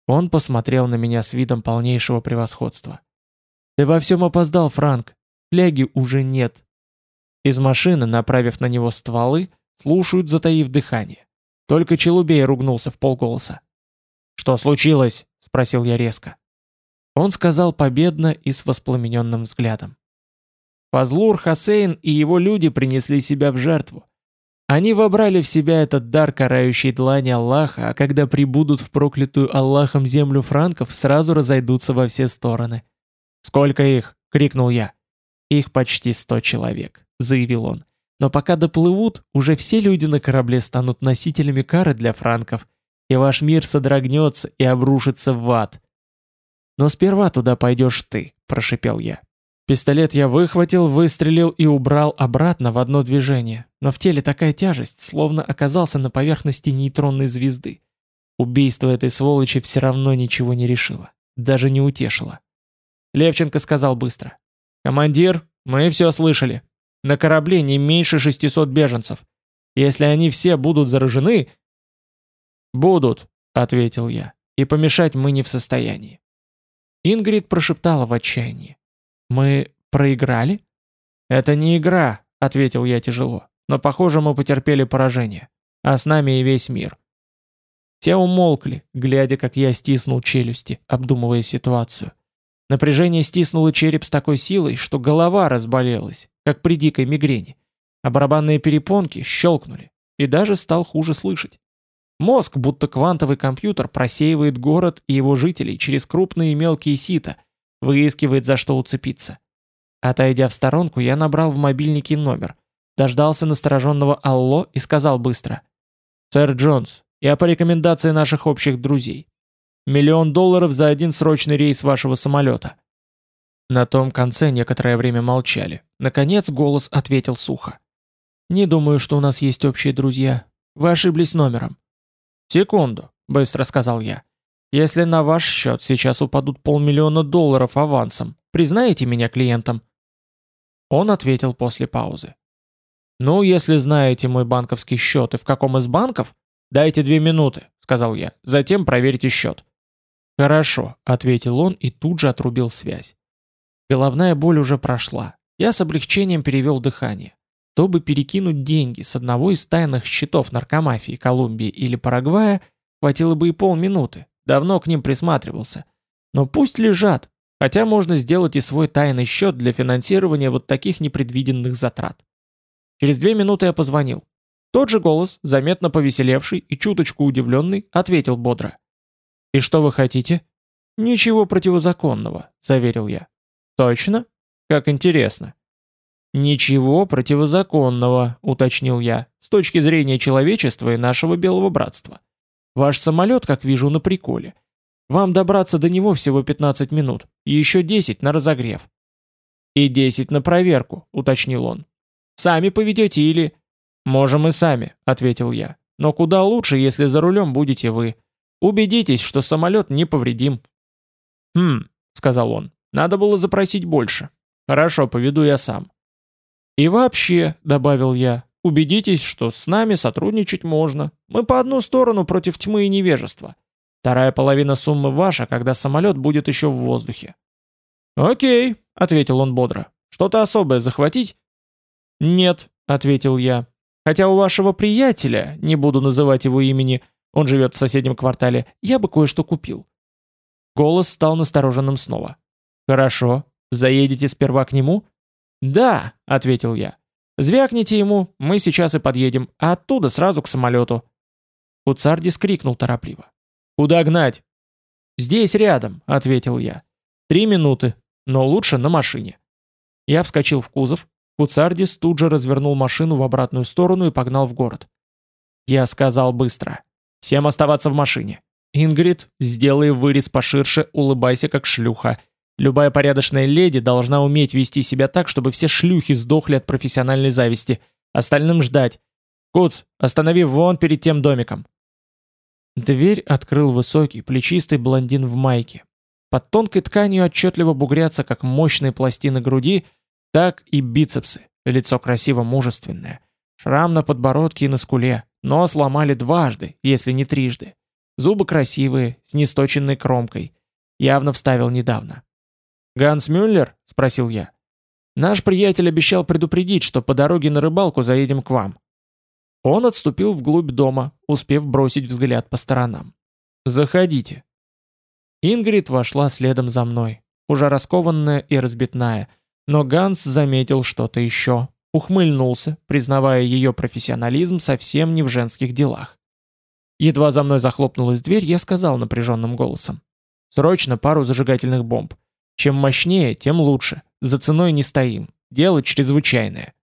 Он посмотрел на меня с видом полнейшего превосходства. «Ты во всем опоздал, Франк. Фляги уже нет». Из машины, направив на него стволы, слушают, затаив дыхание. Только Челубей ругнулся в полголоса. «Что случилось?» — спросил я резко. Он сказал победно и с воспламененным взглядом. Фазлур Хасейн и его люди принесли себя в жертву. Они вобрали в себя этот дар карающей длани Аллаха, а когда прибудут в проклятую Аллахом землю франков, сразу разойдутся во все стороны. «Сколько их?» — крикнул я. «Их почти сто человек», — заявил он. «Но пока доплывут, уже все люди на корабле станут носителями кары для франков, и ваш мир содрогнется и обрушится в ад». «Но сперва туда пойдешь ты», — прошипел я. Пистолет я выхватил, выстрелил и убрал обратно в одно движение, но в теле такая тяжесть, словно оказался на поверхности нейтронной звезды. Убийство этой сволочи все равно ничего не решило, даже не утешило. Левченко сказал быстро. «Командир, мы все слышали. На корабле не меньше 600 беженцев. Если они все будут заражены...» «Будут», — ответил я, — «и помешать мы не в состоянии». Ингрид прошептала в отчаянии. «Мы проиграли?» «Это не игра», — ответил я тяжело. «Но, похоже, мы потерпели поражение. А с нами и весь мир». Те умолкли, глядя, как я стиснул челюсти, обдумывая ситуацию. Напряжение стиснуло череп с такой силой, что голова разболелась, как при дикой мигрени, а барабанные перепонки щелкнули, и даже стал хуже слышать. Мозг, будто квантовый компьютер, просеивает город и его жителей через крупные и мелкие сита, Выискивает, за что уцепиться. Отойдя в сторонку, я набрал в мобильнике номер, дождался настороженного «Алло» и сказал быстро. «Сэр Джонс, я по рекомендации наших общих друзей. Миллион долларов за один срочный рейс вашего самолета». На том конце некоторое время молчали. Наконец голос ответил сухо. «Не думаю, что у нас есть общие друзья. Вы ошиблись номером». «Секунду», — быстро сказал я. Если на ваш счет сейчас упадут полмиллиона долларов авансом, признаете меня клиентом?» Он ответил после паузы. «Ну, если знаете мой банковский счет и в каком из банков, дайте две минуты», — сказал я, — «затем проверьте счет». «Хорошо», — ответил он и тут же отрубил связь. Головная боль уже прошла. Я с облегчением перевел дыхание. Чтобы перекинуть деньги с одного из тайных счетов наркомафии Колумбии или Парагвая, хватило бы и полминуты, Давно к ним присматривался. Но пусть лежат, хотя можно сделать и свой тайный счет для финансирования вот таких непредвиденных затрат. Через две минуты я позвонил. Тот же голос, заметно повеселевший и чуточку удивленный, ответил бодро. «И что вы хотите?» «Ничего противозаконного», — заверил я. «Точно? Как интересно». «Ничего противозаконного», — уточнил я, с точки зрения человечества и нашего белого братства. Ваш самолет, как вижу, на приколе. Вам добраться до него всего 15 минут, и еще 10 на разогрев. И 10 на проверку, уточнил он. Сами поведете или... Можем и сами, ответил я. Но куда лучше, если за рулем будете вы. Убедитесь, что самолет не повредим. Хм, сказал он, надо было запросить больше. Хорошо, поведу я сам. И вообще, добавил я, Убедитесь, что с нами сотрудничать можно. Мы по одну сторону против тьмы и невежества. Вторая половина суммы ваша, когда самолет будет еще в воздухе». «Окей», — ответил он бодро. «Что-то особое захватить?» «Нет», — ответил я. «Хотя у вашего приятеля, не буду называть его имени, он живет в соседнем квартале, я бы кое-что купил». Голос стал настороженным снова. «Хорошо. Заедете сперва к нему?» «Да», — ответил я. Звякните ему, мы сейчас и подъедем, а оттуда сразу к самолету». Куцардис крикнул торопливо. «Куда гнать?» «Здесь рядом», — ответил я. «Три минуты, но лучше на машине». Я вскочил в кузов. Куцардис тут же развернул машину в обратную сторону и погнал в город. Я сказал быстро. «Всем оставаться в машине. Ингрид, сделай вырез поширше, улыбайся как шлюха. Любая порядочная леди должна уметь вести себя так, чтобы все шлюхи сдохли от профессиональной зависти. Остальным ждать. Куц, останови вон перед тем домиком. Дверь открыл высокий, плечистый блондин в майке. Под тонкой тканью отчетливо бугрятся как мощные пластины груди, так и бицепсы. Лицо красиво мужественное. Шрам на подбородке и на скуле. Нос ломали дважды, если не трижды. Зубы красивые, с несточенной кромкой. Явно вставил недавно. «Ганс Мюллер?» — спросил я. «Наш приятель обещал предупредить, что по дороге на рыбалку заедем к вам». Он отступил вглубь дома, успев бросить взгляд по сторонам. «Заходите». Ингрид вошла следом за мной, уже раскованная и разбитная, но Ганс заметил что-то еще, ухмыльнулся, признавая ее профессионализм совсем не в женских делах. Едва за мной захлопнулась дверь, я сказал напряженным голосом. «Срочно пару зажигательных бомб. Чем мощнее, тем лучше. За ценой не стоим. Дело чрезвычайное».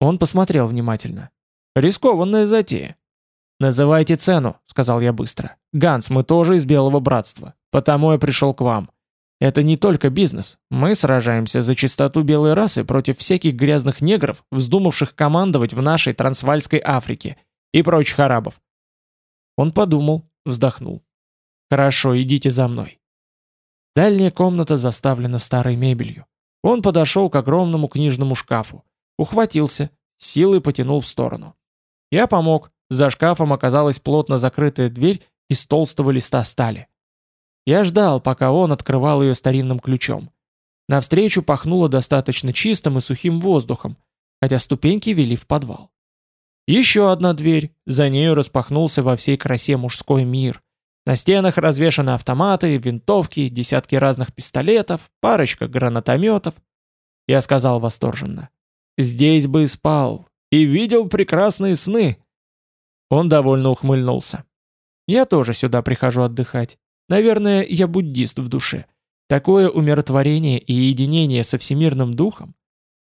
Он посмотрел внимательно. «Рискованная затея». «Называйте цену», — сказал я быстро. «Ганс, мы тоже из Белого Братства. Потому я пришел к вам. Это не только бизнес. Мы сражаемся за чистоту белой расы против всяких грязных негров, вздумавших командовать в нашей Трансвальской Африке и прочих арабов. Он подумал, вздохнул. Хорошо, идите за мной. Дальняя комната заставлена старой мебелью. Он подошел к огромному книжному шкафу, ухватился, силой потянул в сторону. Я помог, за шкафом оказалась плотно закрытая дверь из толстого листа стали. Я ждал, пока он открывал ее старинным ключом. Навстречу пахнуло достаточно чистым и сухим воздухом, хотя ступеньки вели в подвал. Еще одна дверь, за нею распахнулся во всей красе мужской мир. На стенах развешаны автоматы, винтовки, десятки разных пистолетов, парочка гранатометов. Я сказал восторженно. «Здесь бы спал, и видел прекрасные сны». Он довольно ухмыльнулся. «Я тоже сюда прихожу отдыхать. Наверное, я буддист в душе. Такое умиротворение и единение со всемирным духом.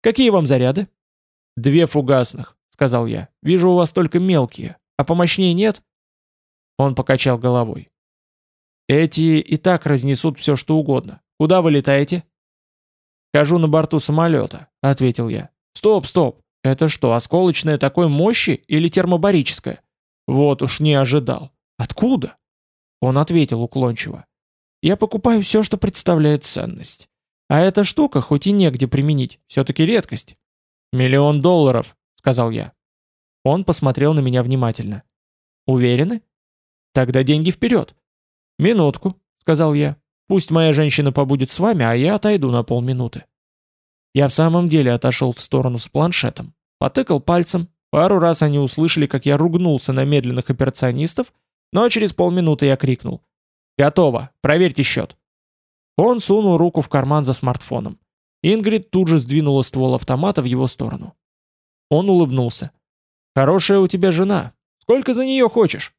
Какие вам заряды? Две фугасных, сказал я. Вижу у вас только мелкие, а помощнее нет? Он покачал головой. Эти и так разнесут все, что угодно. Куда вы летаете? Хожу на борту самолета, ответил я. Стоп, стоп. Это что, осколочное такой мощи или термобарическое? Вот уж не ожидал. Откуда? Он ответил уклончиво. «Я покупаю все, что представляет ценность. А эта штука, хоть и негде применить, все-таки редкость». «Миллион долларов», — сказал я. Он посмотрел на меня внимательно. «Уверены?» «Тогда деньги вперед». «Минутку», — сказал я. «Пусть моя женщина побудет с вами, а я отойду на полминуты». Я в самом деле отошел в сторону с планшетом, потыкал пальцем, пару раз они услышали, как я ругнулся на медленных операционистов, но через полминуты я крикнул. «Готово! Проверьте счет!» Он сунул руку в карман за смартфоном. Ингрид тут же сдвинула ствол автомата в его сторону. Он улыбнулся. «Хорошая у тебя жена. Сколько за нее хочешь?»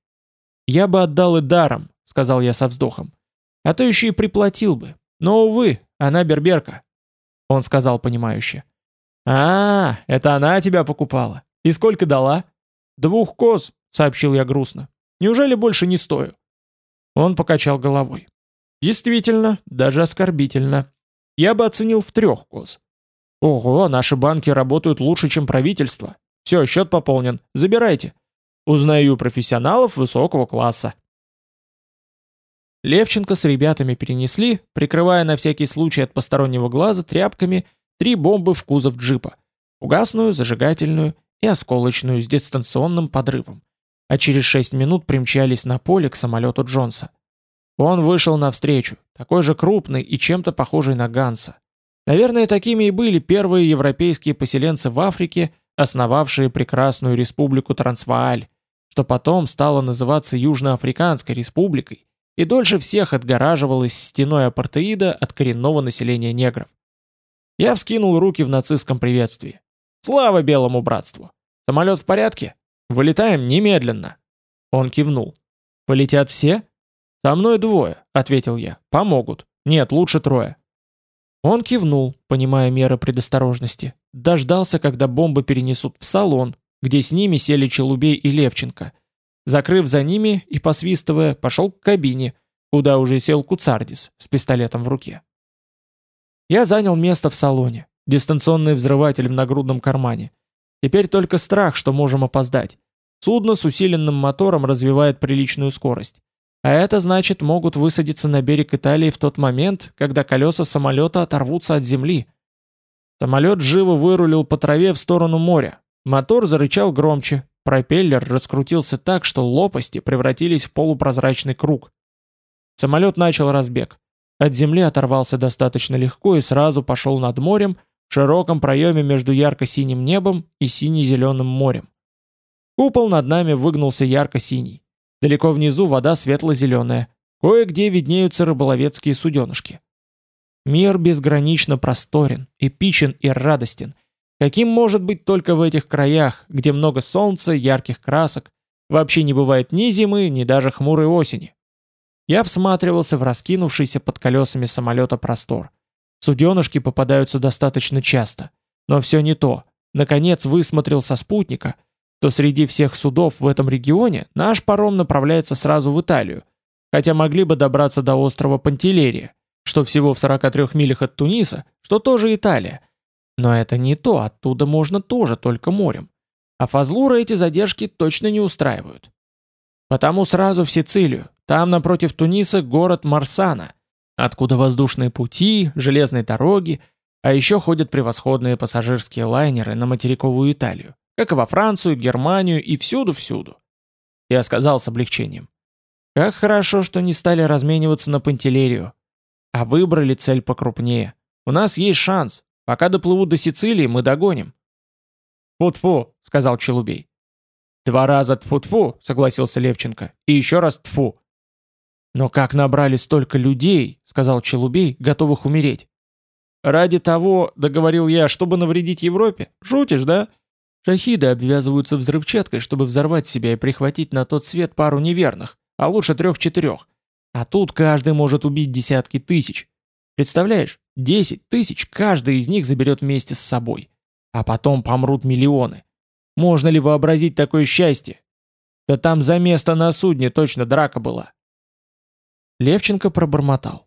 «Я бы отдал и даром», — сказал я со вздохом. «А то еще и приплатил бы. Но, увы, она берберка». Он сказал понимающе. «А, это она тебя покупала. И сколько дала?» «Двух коз», — сообщил я грустно. Неужели больше не стою?» Он покачал головой. «Действительно, даже оскорбительно. Я бы оценил в трех коз. Ого, наши банки работают лучше, чем правительство. Все, счет пополнен. Забирайте. Узнаю профессионалов высокого класса». Левченко с ребятами перенесли, прикрывая на всякий случай от постороннего глаза тряпками, три бомбы в кузов джипа. Угасную, зажигательную и осколочную с дистанционным подрывом а через шесть минут примчались на поле к самолету Джонса. Он вышел навстречу, такой же крупный и чем-то похожий на Ганса. Наверное, такими и были первые европейские поселенцы в Африке, основавшие прекрасную республику Трансвааль, что потом стало называться Южноафриканской республикой и дольше всех отгораживалась стеной апартеида от коренного населения негров. Я вскинул руки в нацистском приветствии. Слава белому братству! Самолет в порядке? Вылетаем немедленно!» Он кивнул. «Полетят все?» «Со мной двое», — ответил я. «Помогут. Нет, лучше трое». Он кивнул, понимая меры предосторожности. Дождался, когда бомбы перенесут в салон, где с ними сели Челубей и Левченко. Закрыв за ними и посвистывая, пошел к кабине, куда уже сел Куцардис с пистолетом в руке. Я занял место в салоне, дистанционный взрыватель в нагрудном кармане. Теперь только страх, что можем опоздать. Судно с усиленным мотором развивает приличную скорость. А это значит, могут высадиться на берег Италии в тот момент, когда колеса самолета оторвутся от земли. Самолет живо вырулил по траве в сторону моря. Мотор зарычал громче, пропеллер раскрутился так, что лопасти превратились в полупрозрачный круг. Самолет начал разбег. От земли оторвался достаточно легко и сразу пошел над морем, в широком проеме между ярко-синим небом и сине-зеленым морем. Купол над нами выгнулся ярко-синий. Далеко внизу вода светло-зеленая. Кое-где виднеются рыболовецкие суденышки. Мир безгранично просторен, эпичен и радостен, каким может быть только в этих краях, где много солнца, ярких красок, вообще не бывает ни зимы, ни даже хмурой осени. Я всматривался в раскинувшийся под колесами самолета простор. Суденышки попадаются достаточно часто, но все не то. Наконец высмотрел со спутника, то среди всех судов в этом регионе наш паром направляется сразу в Италию, хотя могли бы добраться до острова Пантелерия, что всего в 43 милях от Туниса, что тоже Италия. Но это не то, оттуда можно тоже, только морем. А Фазлура эти задержки точно не устраивают. Потому сразу в Сицилию, там напротив Туниса город Марсана, откуда воздушные пути, железные дороги, а еще ходят превосходные пассажирские лайнеры на материковую Италию, как и во Францию, Германию и всюду-всюду. Я сказал с облегчением. Как хорошо, что не стали размениваться на Пантелерию, а выбрали цель покрупнее. У нас есть шанс. Пока доплывут до Сицилии, мы догоним. «Тьфу-тьфу», — сказал Челубей. «Два раза тьфу-тьфу», — согласился Левченко. «И еще раз тьфу». «Но как набрали столько людей», — сказал Челубей, готовых умереть. «Ради того, — договорил я, — чтобы навредить Европе? Шутишь, да?» Шахиды обвязываются взрывчаткой, чтобы взорвать себя и прихватить на тот свет пару неверных, а лучше трех-четырех. А тут каждый может убить десятки тысяч. Представляешь, 10 тысяч каждый из них заберет вместе с собой. А потом помрут миллионы. Можно ли вообразить такое счастье? Да там за место на судне точно драка была. Левченко пробормотал.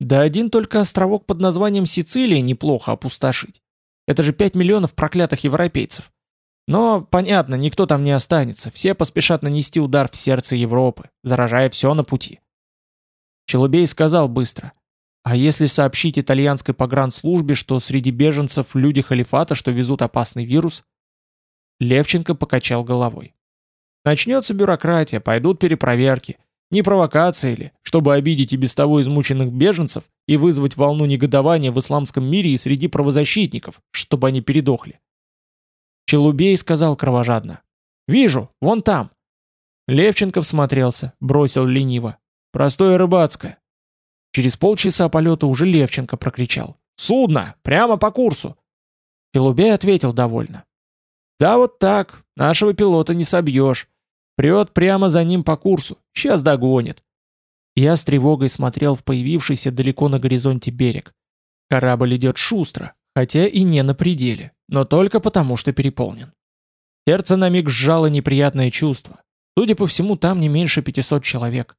Да один только островок под названием Сицилия неплохо опустошить. Это же 5 миллионов проклятых европейцев. Но, понятно, никто там не останется. Все поспешат нанести удар в сердце Европы, заражая все на пути. Челубей сказал быстро. А если сообщить итальянской погранслужбе, что среди беженцев люди халифата, что везут опасный вирус? Левченко покачал головой. Начнется бюрократия, пойдут перепроверки. Не провокация ли, чтобы обидеть и без того измученных беженцев и вызвать волну негодования в исламском мире и среди правозащитников, чтобы они передохли? Челубей сказал кровожадно. «Вижу, вон там». Левченко всмотрелся, бросил лениво. Простое рыбацкое. Через полчаса полета уже Левченко прокричал. «Судно! Прямо по курсу!» Пелубей ответил довольно. «Да вот так, нашего пилота не собьешь. Прет прямо за ним по курсу, сейчас догонит». Я с тревогой смотрел в появившийся далеко на горизонте берег. Корабль идет шустро, хотя и не на пределе, но только потому, что переполнен. Сердце на миг сжало неприятное чувство. Судя по всему, там не меньше 500 человек.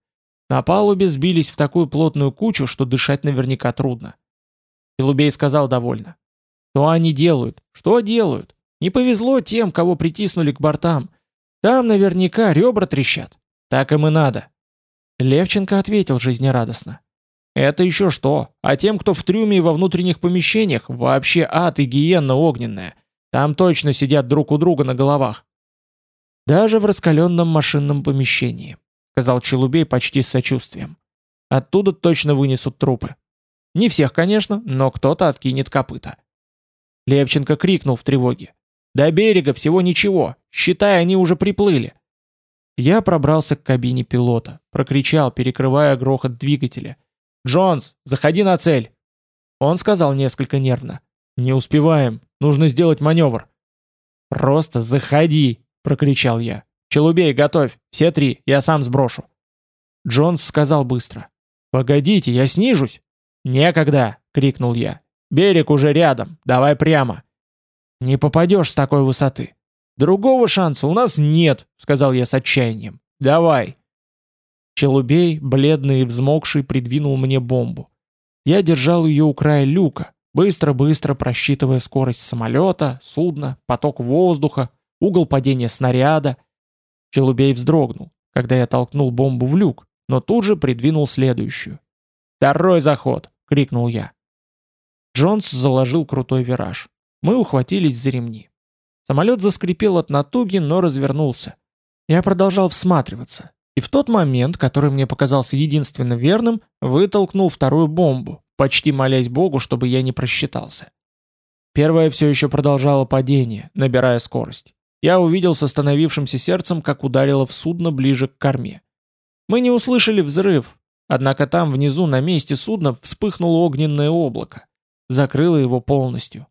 На палубе сбились в такую плотную кучу, что дышать наверняка трудно. Белубей сказал довольно. Что они делают? Что делают? Не повезло тем, кого притиснули к бортам. Там наверняка ребра трещат. Так им и надо. Левченко ответил жизнерадостно. Это еще что? А тем, кто в трюме и во внутренних помещениях, вообще ад и гиенна огненная. Там точно сидят друг у друга на головах. Даже в раскаленном машинном помещении сказал Челубей почти с сочувствием. Оттуда точно вынесут трупы. Не всех, конечно, но кто-то откинет копыта. Левченко крикнул в тревоге. «До берега всего ничего, считай, они уже приплыли». Я пробрался к кабине пилота, прокричал, перекрывая грохот двигателя. «Джонс, заходи на цель!» Он сказал несколько нервно. «Не успеваем, нужно сделать маневр». «Просто заходи!» — прокричал я. «Челубей, готовь! Все три, я сам сброшу!» Джонс сказал быстро. «Погодите, я снижусь!» «Некогда!» — крикнул я. «Берег уже рядом, давай прямо!» «Не попадешь с такой высоты!» «Другого шанса у нас нет!» — сказал я с отчаянием. «Давай!» Челубей, бледный и взмокший, придвинул мне бомбу. Я держал ее у края люка, быстро-быстро просчитывая скорость самолета, судна, поток воздуха, угол падения снаряда — Челубей вздрогнул, когда я толкнул бомбу в люк, но тут же придвинул следующую. «Второй заход!» — крикнул я. Джонс заложил крутой вираж. Мы ухватились за ремни. Самолет заскрипел от натуги, но развернулся. Я продолжал всматриваться, и в тот момент, который мне показался единственно верным, вытолкнул вторую бомбу, почти молясь Богу, чтобы я не просчитался. Первая все еще продолжала падение, набирая скорость. Я увидел с остановившимся сердцем, как ударило в судно ближе к корме. Мы не услышали взрыв, однако там внизу на месте судна вспыхнуло огненное облако, закрыло его полностью.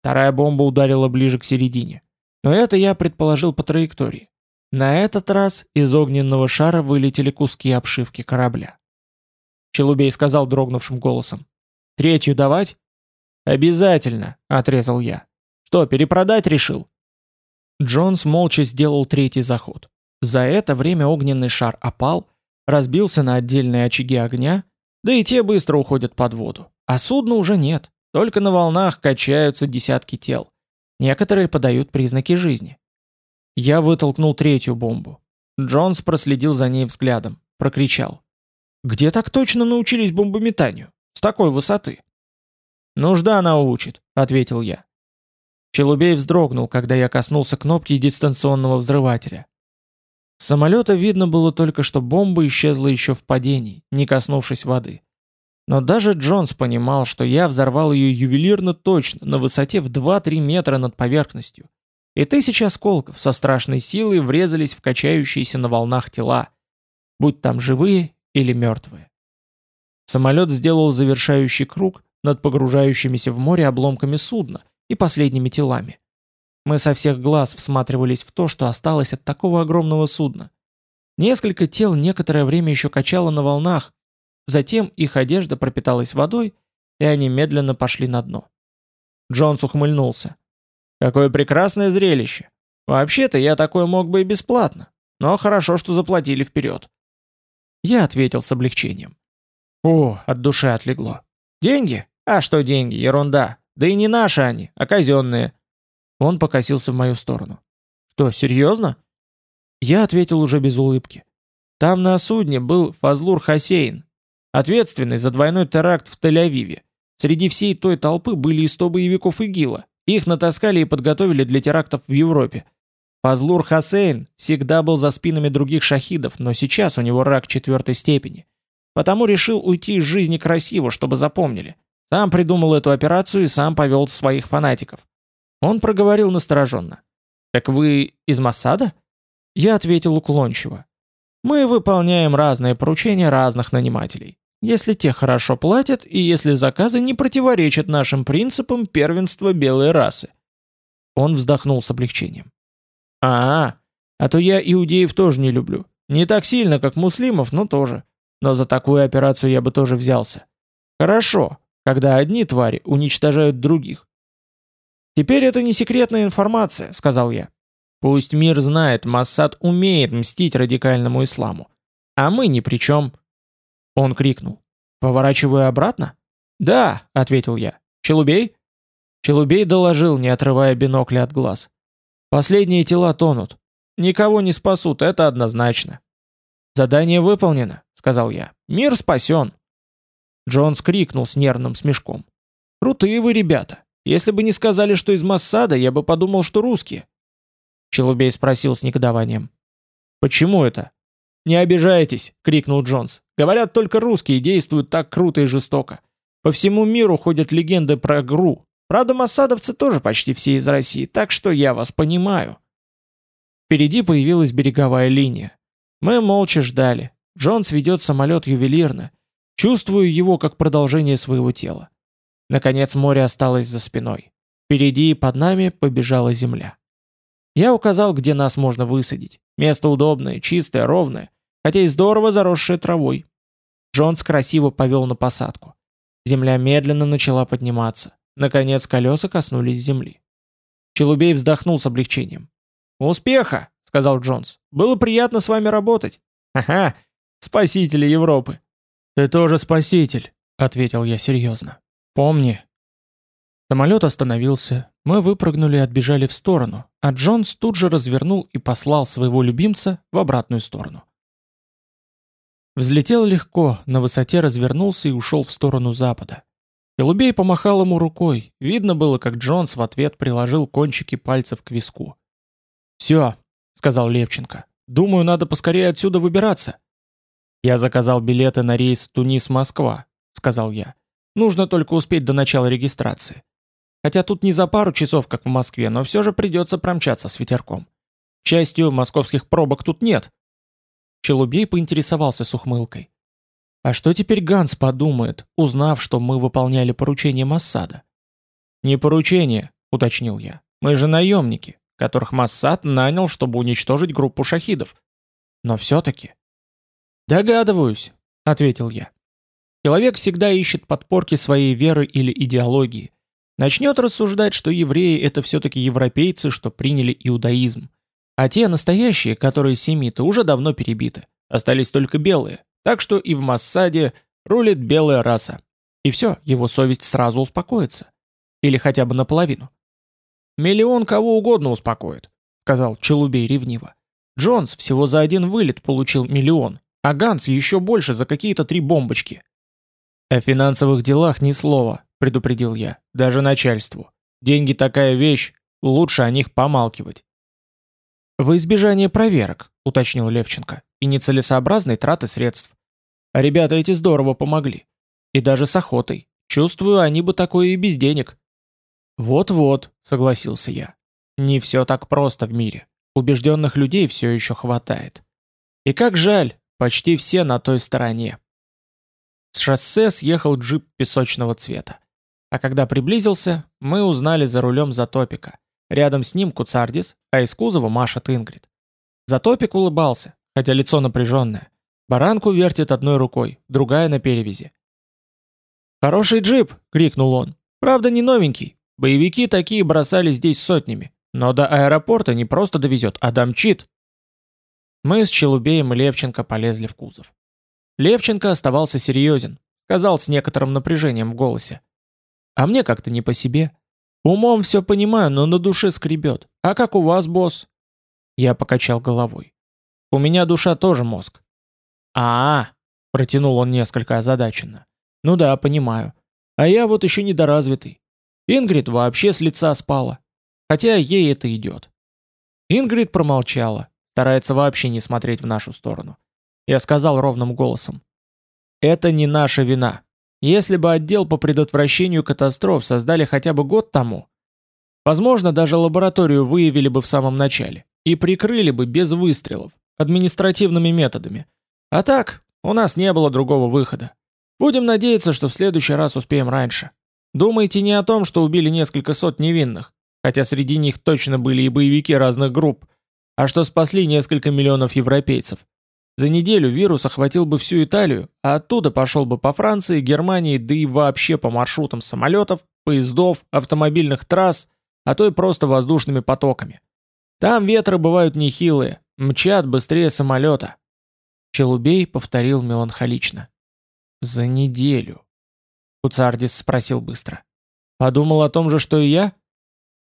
Вторая бомба ударила ближе к середине. Но это я предположил по траектории. На этот раз из огненного шара вылетели куски обшивки корабля. Челубей сказал дрогнувшим голосом. «Третью давать?» «Обязательно», — отрезал я. «Что, перепродать решил?» Джонс молча сделал третий заход. За это время огненный шар опал, разбился на отдельные очаги огня, да и те быстро уходят под воду. А судна уже нет, только на волнах качаются десятки тел. Некоторые подают признаки жизни. Я вытолкнул третью бомбу. Джонс проследил за ней взглядом, прокричал. «Где так точно научились бомбометанию? С такой высоты?» «Нужда научит», — ответил я. Челубей вздрогнул, когда я коснулся кнопки дистанционного взрывателя. С самолета видно было только, что бомба исчезла еще в падении, не коснувшись воды. Но даже Джонс понимал, что я взорвал ее ювелирно точно, на высоте в 2-3 метра над поверхностью. И тысячи осколков со страшной силой врезались в качающиеся на волнах тела, будь там живые или мертвые. Самолет сделал завершающий круг над погружающимися в море обломками судна и последними телами. Мы со всех глаз всматривались в то, что осталось от такого огромного судна. Несколько тел некоторое время еще качало на волнах, затем их одежда пропиталась водой, и они медленно пошли на дно. Джонс ухмыльнулся. «Какое прекрасное зрелище! Вообще-то я такое мог бы и бесплатно, но хорошо, что заплатили вперед». Я ответил с облегчением. Фу, от души отлегло. «Деньги? А что деньги? Ерунда. Да и не наши они, а казенные». Он покосился в мою сторону. «Что, серьезно?» Я ответил уже без улыбки. Там на судне был Фазлур Хасейн, ответственный за двойной теракт в Тель-Авиве. Среди всей той толпы были и сто боевиков ИГИЛа. Их натаскали и подготовили для терактов в Европе. Фазлур Хасейн всегда был за спинами других шахидов, но сейчас у него рак четвертой степени. Потому решил уйти из жизни красиво, чтобы запомнили. Сам придумал эту операцию и сам повел своих фанатиков. Он проговорил настороженно. «Так вы из Массада?» Я ответил уклончиво. «Мы выполняем разные поручения разных нанимателей. Если те хорошо платят и если заказы не противоречат нашим принципам первенства белой расы». Он вздохнул с облегчением. «А, -а, а то я иудеев тоже не люблю. Не так сильно, как муслимов, но тоже. Но за такую операцию я бы тоже взялся. Хорошо, когда одни твари уничтожают других. «Теперь это не секретная информация», — сказал я. «Пусть мир знает, Массад умеет мстить радикальному исламу. А мы ни при чем». Он крикнул. «Поворачиваю обратно?» «Да», — ответил я. «Челубей?» Челубей доложил, не отрывая бинокля от глаз. «Последние тела тонут. Никого не спасут, это однозначно». «Задание выполнено», — сказал я. «Мир спасен». Джонс крикнул с нервным смешком. «Крутые вы ребята. Если бы не сказали, что из Массада, я бы подумал, что русские». Челубей спросил с негодованием. «Почему это?» «Не обижайтесь!» — крикнул Джонс. «Говорят, только русские действуют так круто и жестоко. По всему миру ходят легенды про ГРУ. Правда, массадовцы тоже почти все из России, так что я вас понимаю». Впереди появилась береговая линия. Мы молча ждали. Джонс ведет самолет ювелирно. Чувствую его как продолжение своего тела. Наконец море осталось за спиной. Впереди и под нами побежала земля. Я указал, где нас можно высадить. Место удобное, чистое, ровное, хотя и здорово заросшее травой. Джонс красиво повел на посадку. Земля медленно начала подниматься. Наконец колеса коснулись земли. Челубей вздохнул с облегчением. «Успеха!» — сказал Джонс. «Было приятно с вами работать». «Ха-ха! Спасители Европы!» «Ты тоже спаситель», — ответил я серьезно. Помни. Самолет остановился, мы выпрыгнули и отбежали в сторону, а Джонс тут же развернул и послал своего любимца в обратную сторону. Взлетел легко, на высоте развернулся и ушел в сторону запада. Голубей помахал ему рукой, видно было, как Джонс в ответ приложил кончики пальцев к виску. «Все», — сказал Левченко, — «думаю, надо поскорее отсюда выбираться». «Я заказал билеты на рейс Тунис-Москва», — сказал я. Нужно только успеть до начала регистрации. Хотя тут не за пару часов, как в Москве, но все же придется промчаться с ветерком. К счастью, московских пробок тут нет. Челубей поинтересовался с ухмылкой. А что теперь Ганс подумает, узнав, что мы выполняли поручение Массада? Не поручение, уточнил я. Мы же наемники, которых Массад нанял, чтобы уничтожить группу шахидов. Но все-таки... Догадываюсь, ответил я. Человек всегда ищет подпорки своей веры или идеологии. Начнет рассуждать, что евреи это все-таки европейцы, что приняли иудаизм. А те настоящие, которые семиты, уже давно перебиты. Остались только белые. Так что и в Массаде рулит белая раса. И все, его совесть сразу успокоится. Или хотя бы наполовину. «Миллион кого угодно успокоит», — сказал Челубей ревниво. «Джонс всего за один вылет получил миллион, а Ганс еще больше за какие-то три бомбочки». «О финансовых делах ни слова», — предупредил я, даже начальству. «Деньги такая вещь, лучше о них помалкивать». «Во избежание проверок», — уточнил Левченко, — «и нецелесообразной траты средств. А ребята эти здорово помогли. И даже с охотой. Чувствую, они бы такое и без денег». «Вот-вот», — согласился я. «Не все так просто в мире. Убежденных людей все еще хватает. И как жаль, почти все на той стороне». С шоссе съехал джип песочного цвета. А когда приблизился, мы узнали за рулем Затопика. Рядом с ним Куцардис, а из кузова машет Ингрид. Затопик улыбался, хотя лицо напряженное. Баранку вертит одной рукой, другая на перевязи. «Хороший джип!» — крикнул он. «Правда, не новенький. Боевики такие бросали здесь сотнями. Но до аэропорта не просто довезет, а домчит». Мы с Челубеем и Левченко полезли в кузов. Левченко оставался серьезен, сказал с некоторым напряжением в голосе. А мне как-то не по себе. Умом все понимаю, но на душе скребет. А как у вас, босс? Я покачал головой. У меня душа тоже мозг. А, -а, -а протянул он несколько озадаченно. Ну да, понимаю. А я вот еще недоразвитый. Ингрид вообще с лица спала. Хотя ей это идет. Ингрид промолчала, старается вообще не смотреть в нашу сторону. Я сказал ровным голосом. Это не наша вина. Если бы отдел по предотвращению катастроф создали хотя бы год тому, возможно, даже лабораторию выявили бы в самом начале и прикрыли бы без выстрелов, административными методами. А так, у нас не было другого выхода. Будем надеяться, что в следующий раз успеем раньше. Думайте не о том, что убили несколько сот невинных, хотя среди них точно были и боевики разных групп, а что спасли несколько миллионов европейцев. За неделю вирус охватил бы всю Италию, а оттуда пошел бы по Франции, Германии, да и вообще по маршрутам самолетов, поездов, автомобильных трасс, а то и просто воздушными потоками. Там ветры бывают нехилые, мчат быстрее самолета. Челубей повторил меланхолично. «За неделю», — Куцардис спросил быстро. «Подумал о том же, что и я?»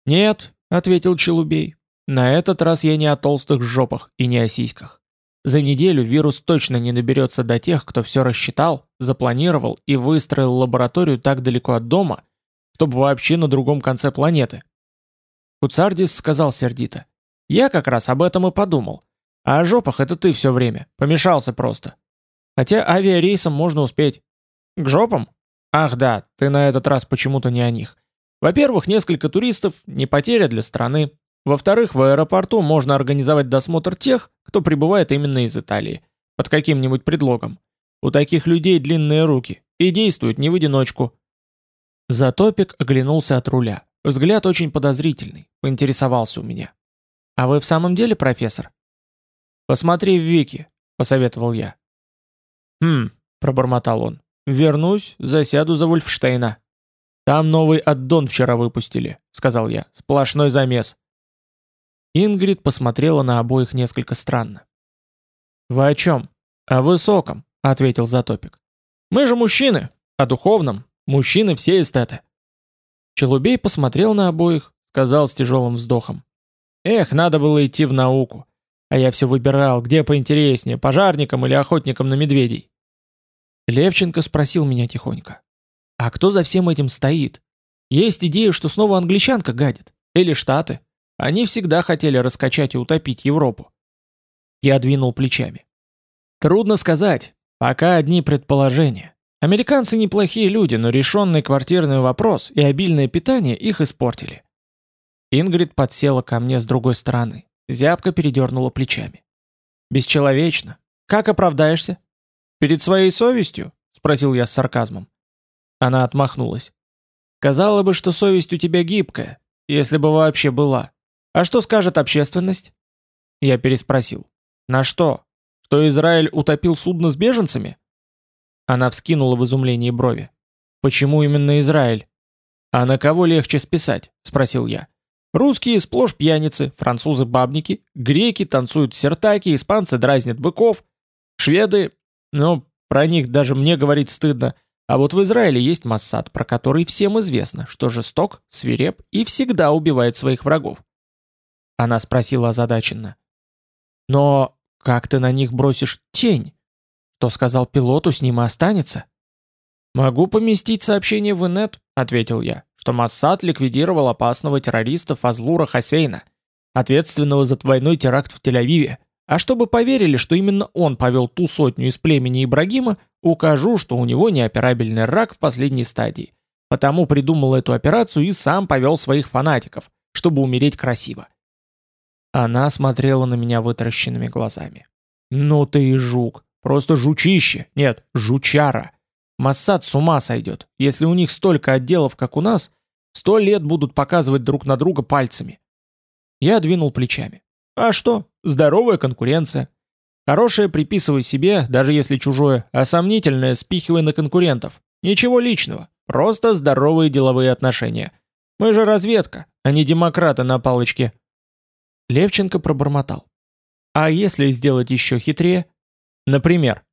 «Нет», — ответил Челубей. «На этот раз я не о толстых жопах и не о сиськах. За неделю вирус точно не наберется до тех, кто все рассчитал, запланировал и выстроил лабораторию так далеко от дома, чтобы вообще на другом конце планеты. Куцардис сказал сердито. «Я как раз об этом и подумал. А о жопах это ты все время. Помешался просто. Хотя авиарейсом можно успеть. К жопам? Ах да, ты на этот раз почему-то не о них. Во-первых, несколько туристов, не потеря для страны. Во-вторых, в аэропорту можно организовать досмотр тех, кто прибывает именно из Италии, под каким-нибудь предлогом. У таких людей длинные руки, и действуют не в одиночку. Затопик оглянулся от руля. Взгляд очень подозрительный, поинтересовался у меня. «А вы в самом деле профессор?» «Посмотри в Вики», — посоветовал я. «Хм», — пробормотал он, — «вернусь, засяду за Вольфштейна». «Там новый аддон вчера выпустили», — сказал я, — «сплошной замес». Ингрид посмотрела на обоих несколько странно. «Вы о чем?» «О высоком», — ответил Затопик. «Мы же мужчины, о духовном. Мужчины все эстеты». Челубей посмотрел на обоих, сказал с тяжелым вздохом. «Эх, надо было идти в науку. А я все выбирал, где поинтереснее, пожарником или охотником на медведей». Левченко спросил меня тихонько. «А кто за всем этим стоит? Есть идея, что снова англичанка гадит? Или Штаты?» Они всегда хотели раскачать и утопить Европу. Я двинул плечами. Трудно сказать, пока одни предположения. Американцы неплохие люди, но решенный квартирный вопрос и обильное питание их испортили. Ингрид подсела ко мне с другой стороны. Зябко передернула плечами. «Бесчеловечно. Как оправдаешься?» «Перед своей совестью?» — спросил я с сарказмом. Она отмахнулась. «Казало бы, что совесть у тебя гибкая, если бы вообще была. А что скажет общественность?» Я переспросил. «На что? Что Израиль утопил судно с беженцами?» Она вскинула в изумлении брови. «Почему именно Израиль?» «А на кого легче списать?» – спросил я. «Русские сплошь пьяницы, французы бабники, греки танцуют сертаки, испанцы дразнят быков, шведы... Ну, про них даже мне говорить стыдно. А вот в Израиле есть Массад, про который всем известно, что жесток, свиреп и всегда убивает своих врагов». Она спросила озадаченно. «Но как ты на них бросишь тень?» Кто сказал пилоту, с ним и останется. «Могу поместить сообщение в инет», — ответил я, что Массад ликвидировал опасного террориста Фазлура Хасейна, ответственного за двойной теракт в Тель-Авиве. А чтобы поверили, что именно он повел ту сотню из племени Ибрагима, укажу, что у него неоперабельный рак в последней стадии. Потому придумал эту операцию и сам повел своих фанатиков, чтобы умереть красиво. Она смотрела на меня вытаращенными глазами. «Ну ты и жук. Просто жучище, нет, жучара. Массад с ума сойдет. Если у них столько отделов, как у нас, сто лет будут показывать друг на друга пальцами. Я двинул плечами. А что? Здоровая конкуренция. Хорошее приписывай себе, даже если чужое, а сомнительное спихивай на конкурентов. Ничего личного, просто здоровые деловые отношения. Мы же разведка, а не демократы на палочке. Левченко пробормотал. А если сделать еще хитрее? Например,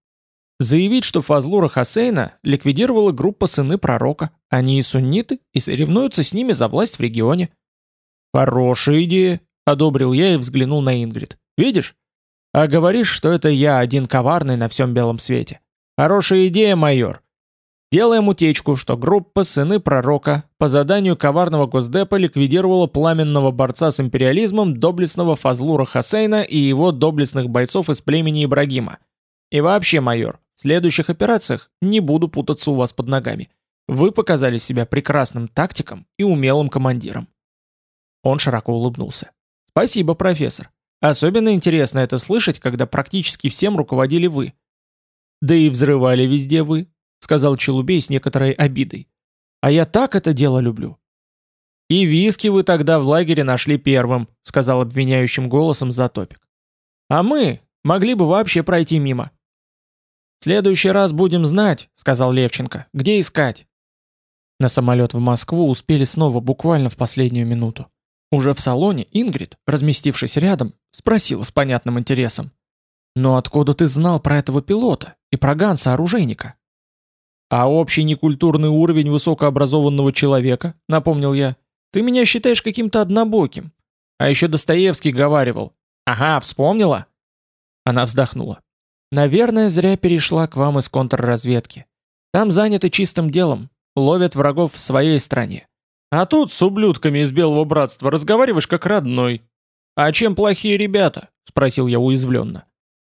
заявить, что Фазлура Хасейна ликвидировала группа сыны пророка, они и сунниты, и соревнуются с ними за власть в регионе. «Хорошая идея», — одобрил я и взглянул на Ингрид. «Видишь? А говоришь, что это я один коварный на всем белом свете. Хорошая идея, майор. Делаем утечку, что группа «Сыны пророка» по заданию коварного Госдепа ликвидировала пламенного борца с империализмом доблестного Фазлура Хасейна и его доблестных бойцов из племени Ибрагима. И вообще, майор, в следующих операциях не буду путаться у вас под ногами. Вы показали себя прекрасным тактиком и умелым командиром. Он широко улыбнулся. Спасибо, профессор. Особенно интересно это слышать, когда практически всем руководили вы. Да и взрывали везде вы, сказал Челубей с некоторой обидой. А я так это дело люблю. И виски вы тогда в лагере нашли первым, сказал обвиняющим голосом Затопик. А мы могли бы вообще пройти мимо следующий раз будем знать», — сказал Левченко, — «где искать?» На самолет в Москву успели снова буквально в последнюю минуту. Уже в салоне Ингрид, разместившись рядом, спросила с понятным интересом. «Но откуда ты знал про этого пилота и про Ганса-оружейника?» «А общий некультурный уровень высокообразованного человека», — напомнил я, — «ты меня считаешь каким-то однобоким. А еще Достоевский говаривал. Ага, вспомнила?» Она вздохнула. Наверное, зря перешла к вам из контрразведки. Там заняты чистым делом, ловят врагов в своей стране. А тут с ублюдками из Белого Братства разговариваешь как родной. А чем плохие ребята? Спросил я уязвленно.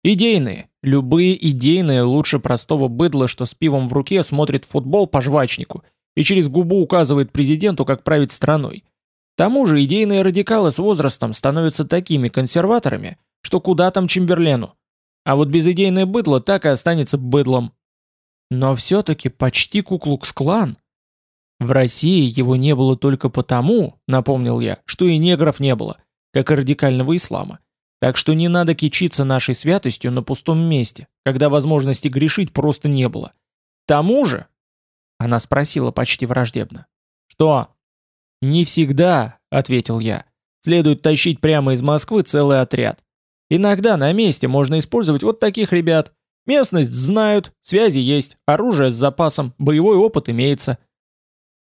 Идейные. Любые идейные лучше простого быдла, что с пивом в руке смотрит футбол по жвачнику и через губу указывает президенту, как править страной. К тому же идейные радикалы с возрастом становятся такими консерваторами, что куда там Чемберлену. А вот безыдейное быдло так и останется быдлом. Но все-таки почти Куклукс-клан. В России его не было только потому, напомнил я, что и негров не было, как и радикального ислама. Так что не надо кичиться нашей святостью на пустом месте, когда возможности грешить просто не было. К тому же, она спросила почти враждебно. Что? Не всегда, ответил я. Следует тащить прямо из Москвы целый отряд. Иногда на месте можно использовать вот таких ребят. Местность знают, связи есть, оружие с запасом, боевой опыт имеется.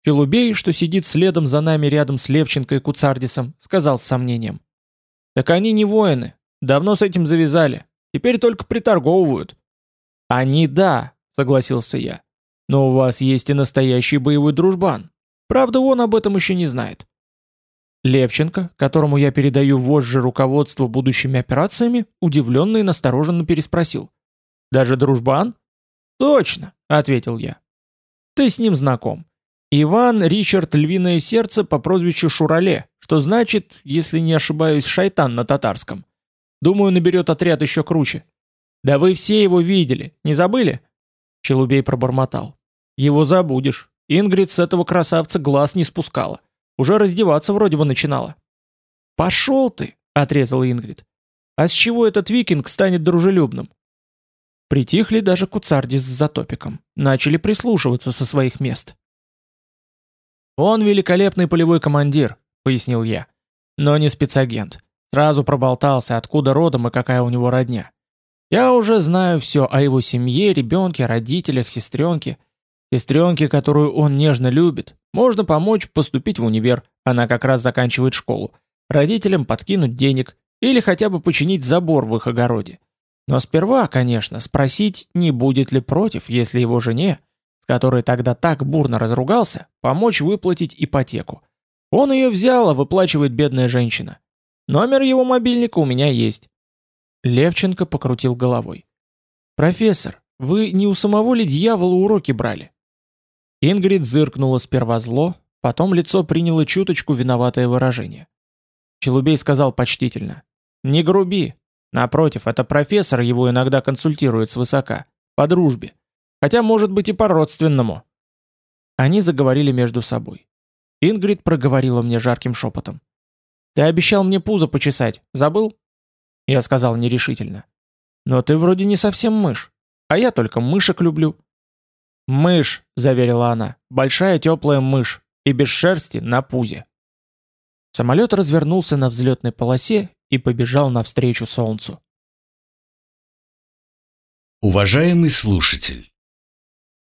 Челубей, что сидит следом за нами рядом с Левченко и Куцардисом, сказал с сомнением. Так они не воины, давно с этим завязали, теперь только приторговывают. Они да, согласился я. Но у вас есть и настоящий боевой дружбан. Правда, он об этом еще не знает. Левченко, которому я передаю вожжи руководство будущими операциями, удивленно и настороженно переспросил. «Даже дружбан?» «Точно», — ответил я. «Ты с ним знаком. Иван Ричард Львиное Сердце по прозвищу Шурале, что значит, если не ошибаюсь, шайтан на татарском. Думаю, наберет отряд еще круче. Да вы все его видели, не забыли?» Челубей пробормотал. «Его забудешь. Ингрид с этого красавца глаз не спускала. Уже раздеваться вроде бы начинала». «Пошел ты!» — отрезал Ингрид. «А с чего этот викинг станет дружелюбным?» Притихли даже куцарди с затопиком. Начали прислушиваться со своих мест. «Он великолепный полевой командир», — пояснил я. «Но не спецагент. Сразу проболтался, откуда родом и какая у него родня. Я уже знаю все о его семье, ребенке, родителях, сестренке. Сестренке, которую он нежно любит, можно помочь поступить в универ, она как раз заканчивает школу. Родителям подкинуть денег или хотя бы починить забор в их огороде. Но сперва, конечно, спросить, не будет ли против, если его жене, с которой тогда так бурно разругался, помочь выплатить ипотеку. Он ее взял, а выплачивает бедная женщина. Номер его мобильника у меня есть. Левченко покрутил головой. «Профессор, вы не у самого ли дьявола уроки брали?» Ингрид зыркнула сперва зло, потом лицо приняло чуточку виноватое выражение. Челубей сказал почтительно. «Не груби, Напротив, это профессор его иногда консультирует свысока, по дружбе, хотя может быть и по-родственному. Они заговорили между собой. Ингрид проговорила мне жарким шепотом. «Ты обещал мне пузо почесать, забыл?» Я сказал нерешительно. «Но ты вроде не совсем мышь, а я только мышек люблю». «Мышь», — заверила она, — «большая теплая мышь, и без шерсти на пузе». Самолет развернулся на взлетной полосе и побежал навстречу солнцу. Уважаемый слушатель,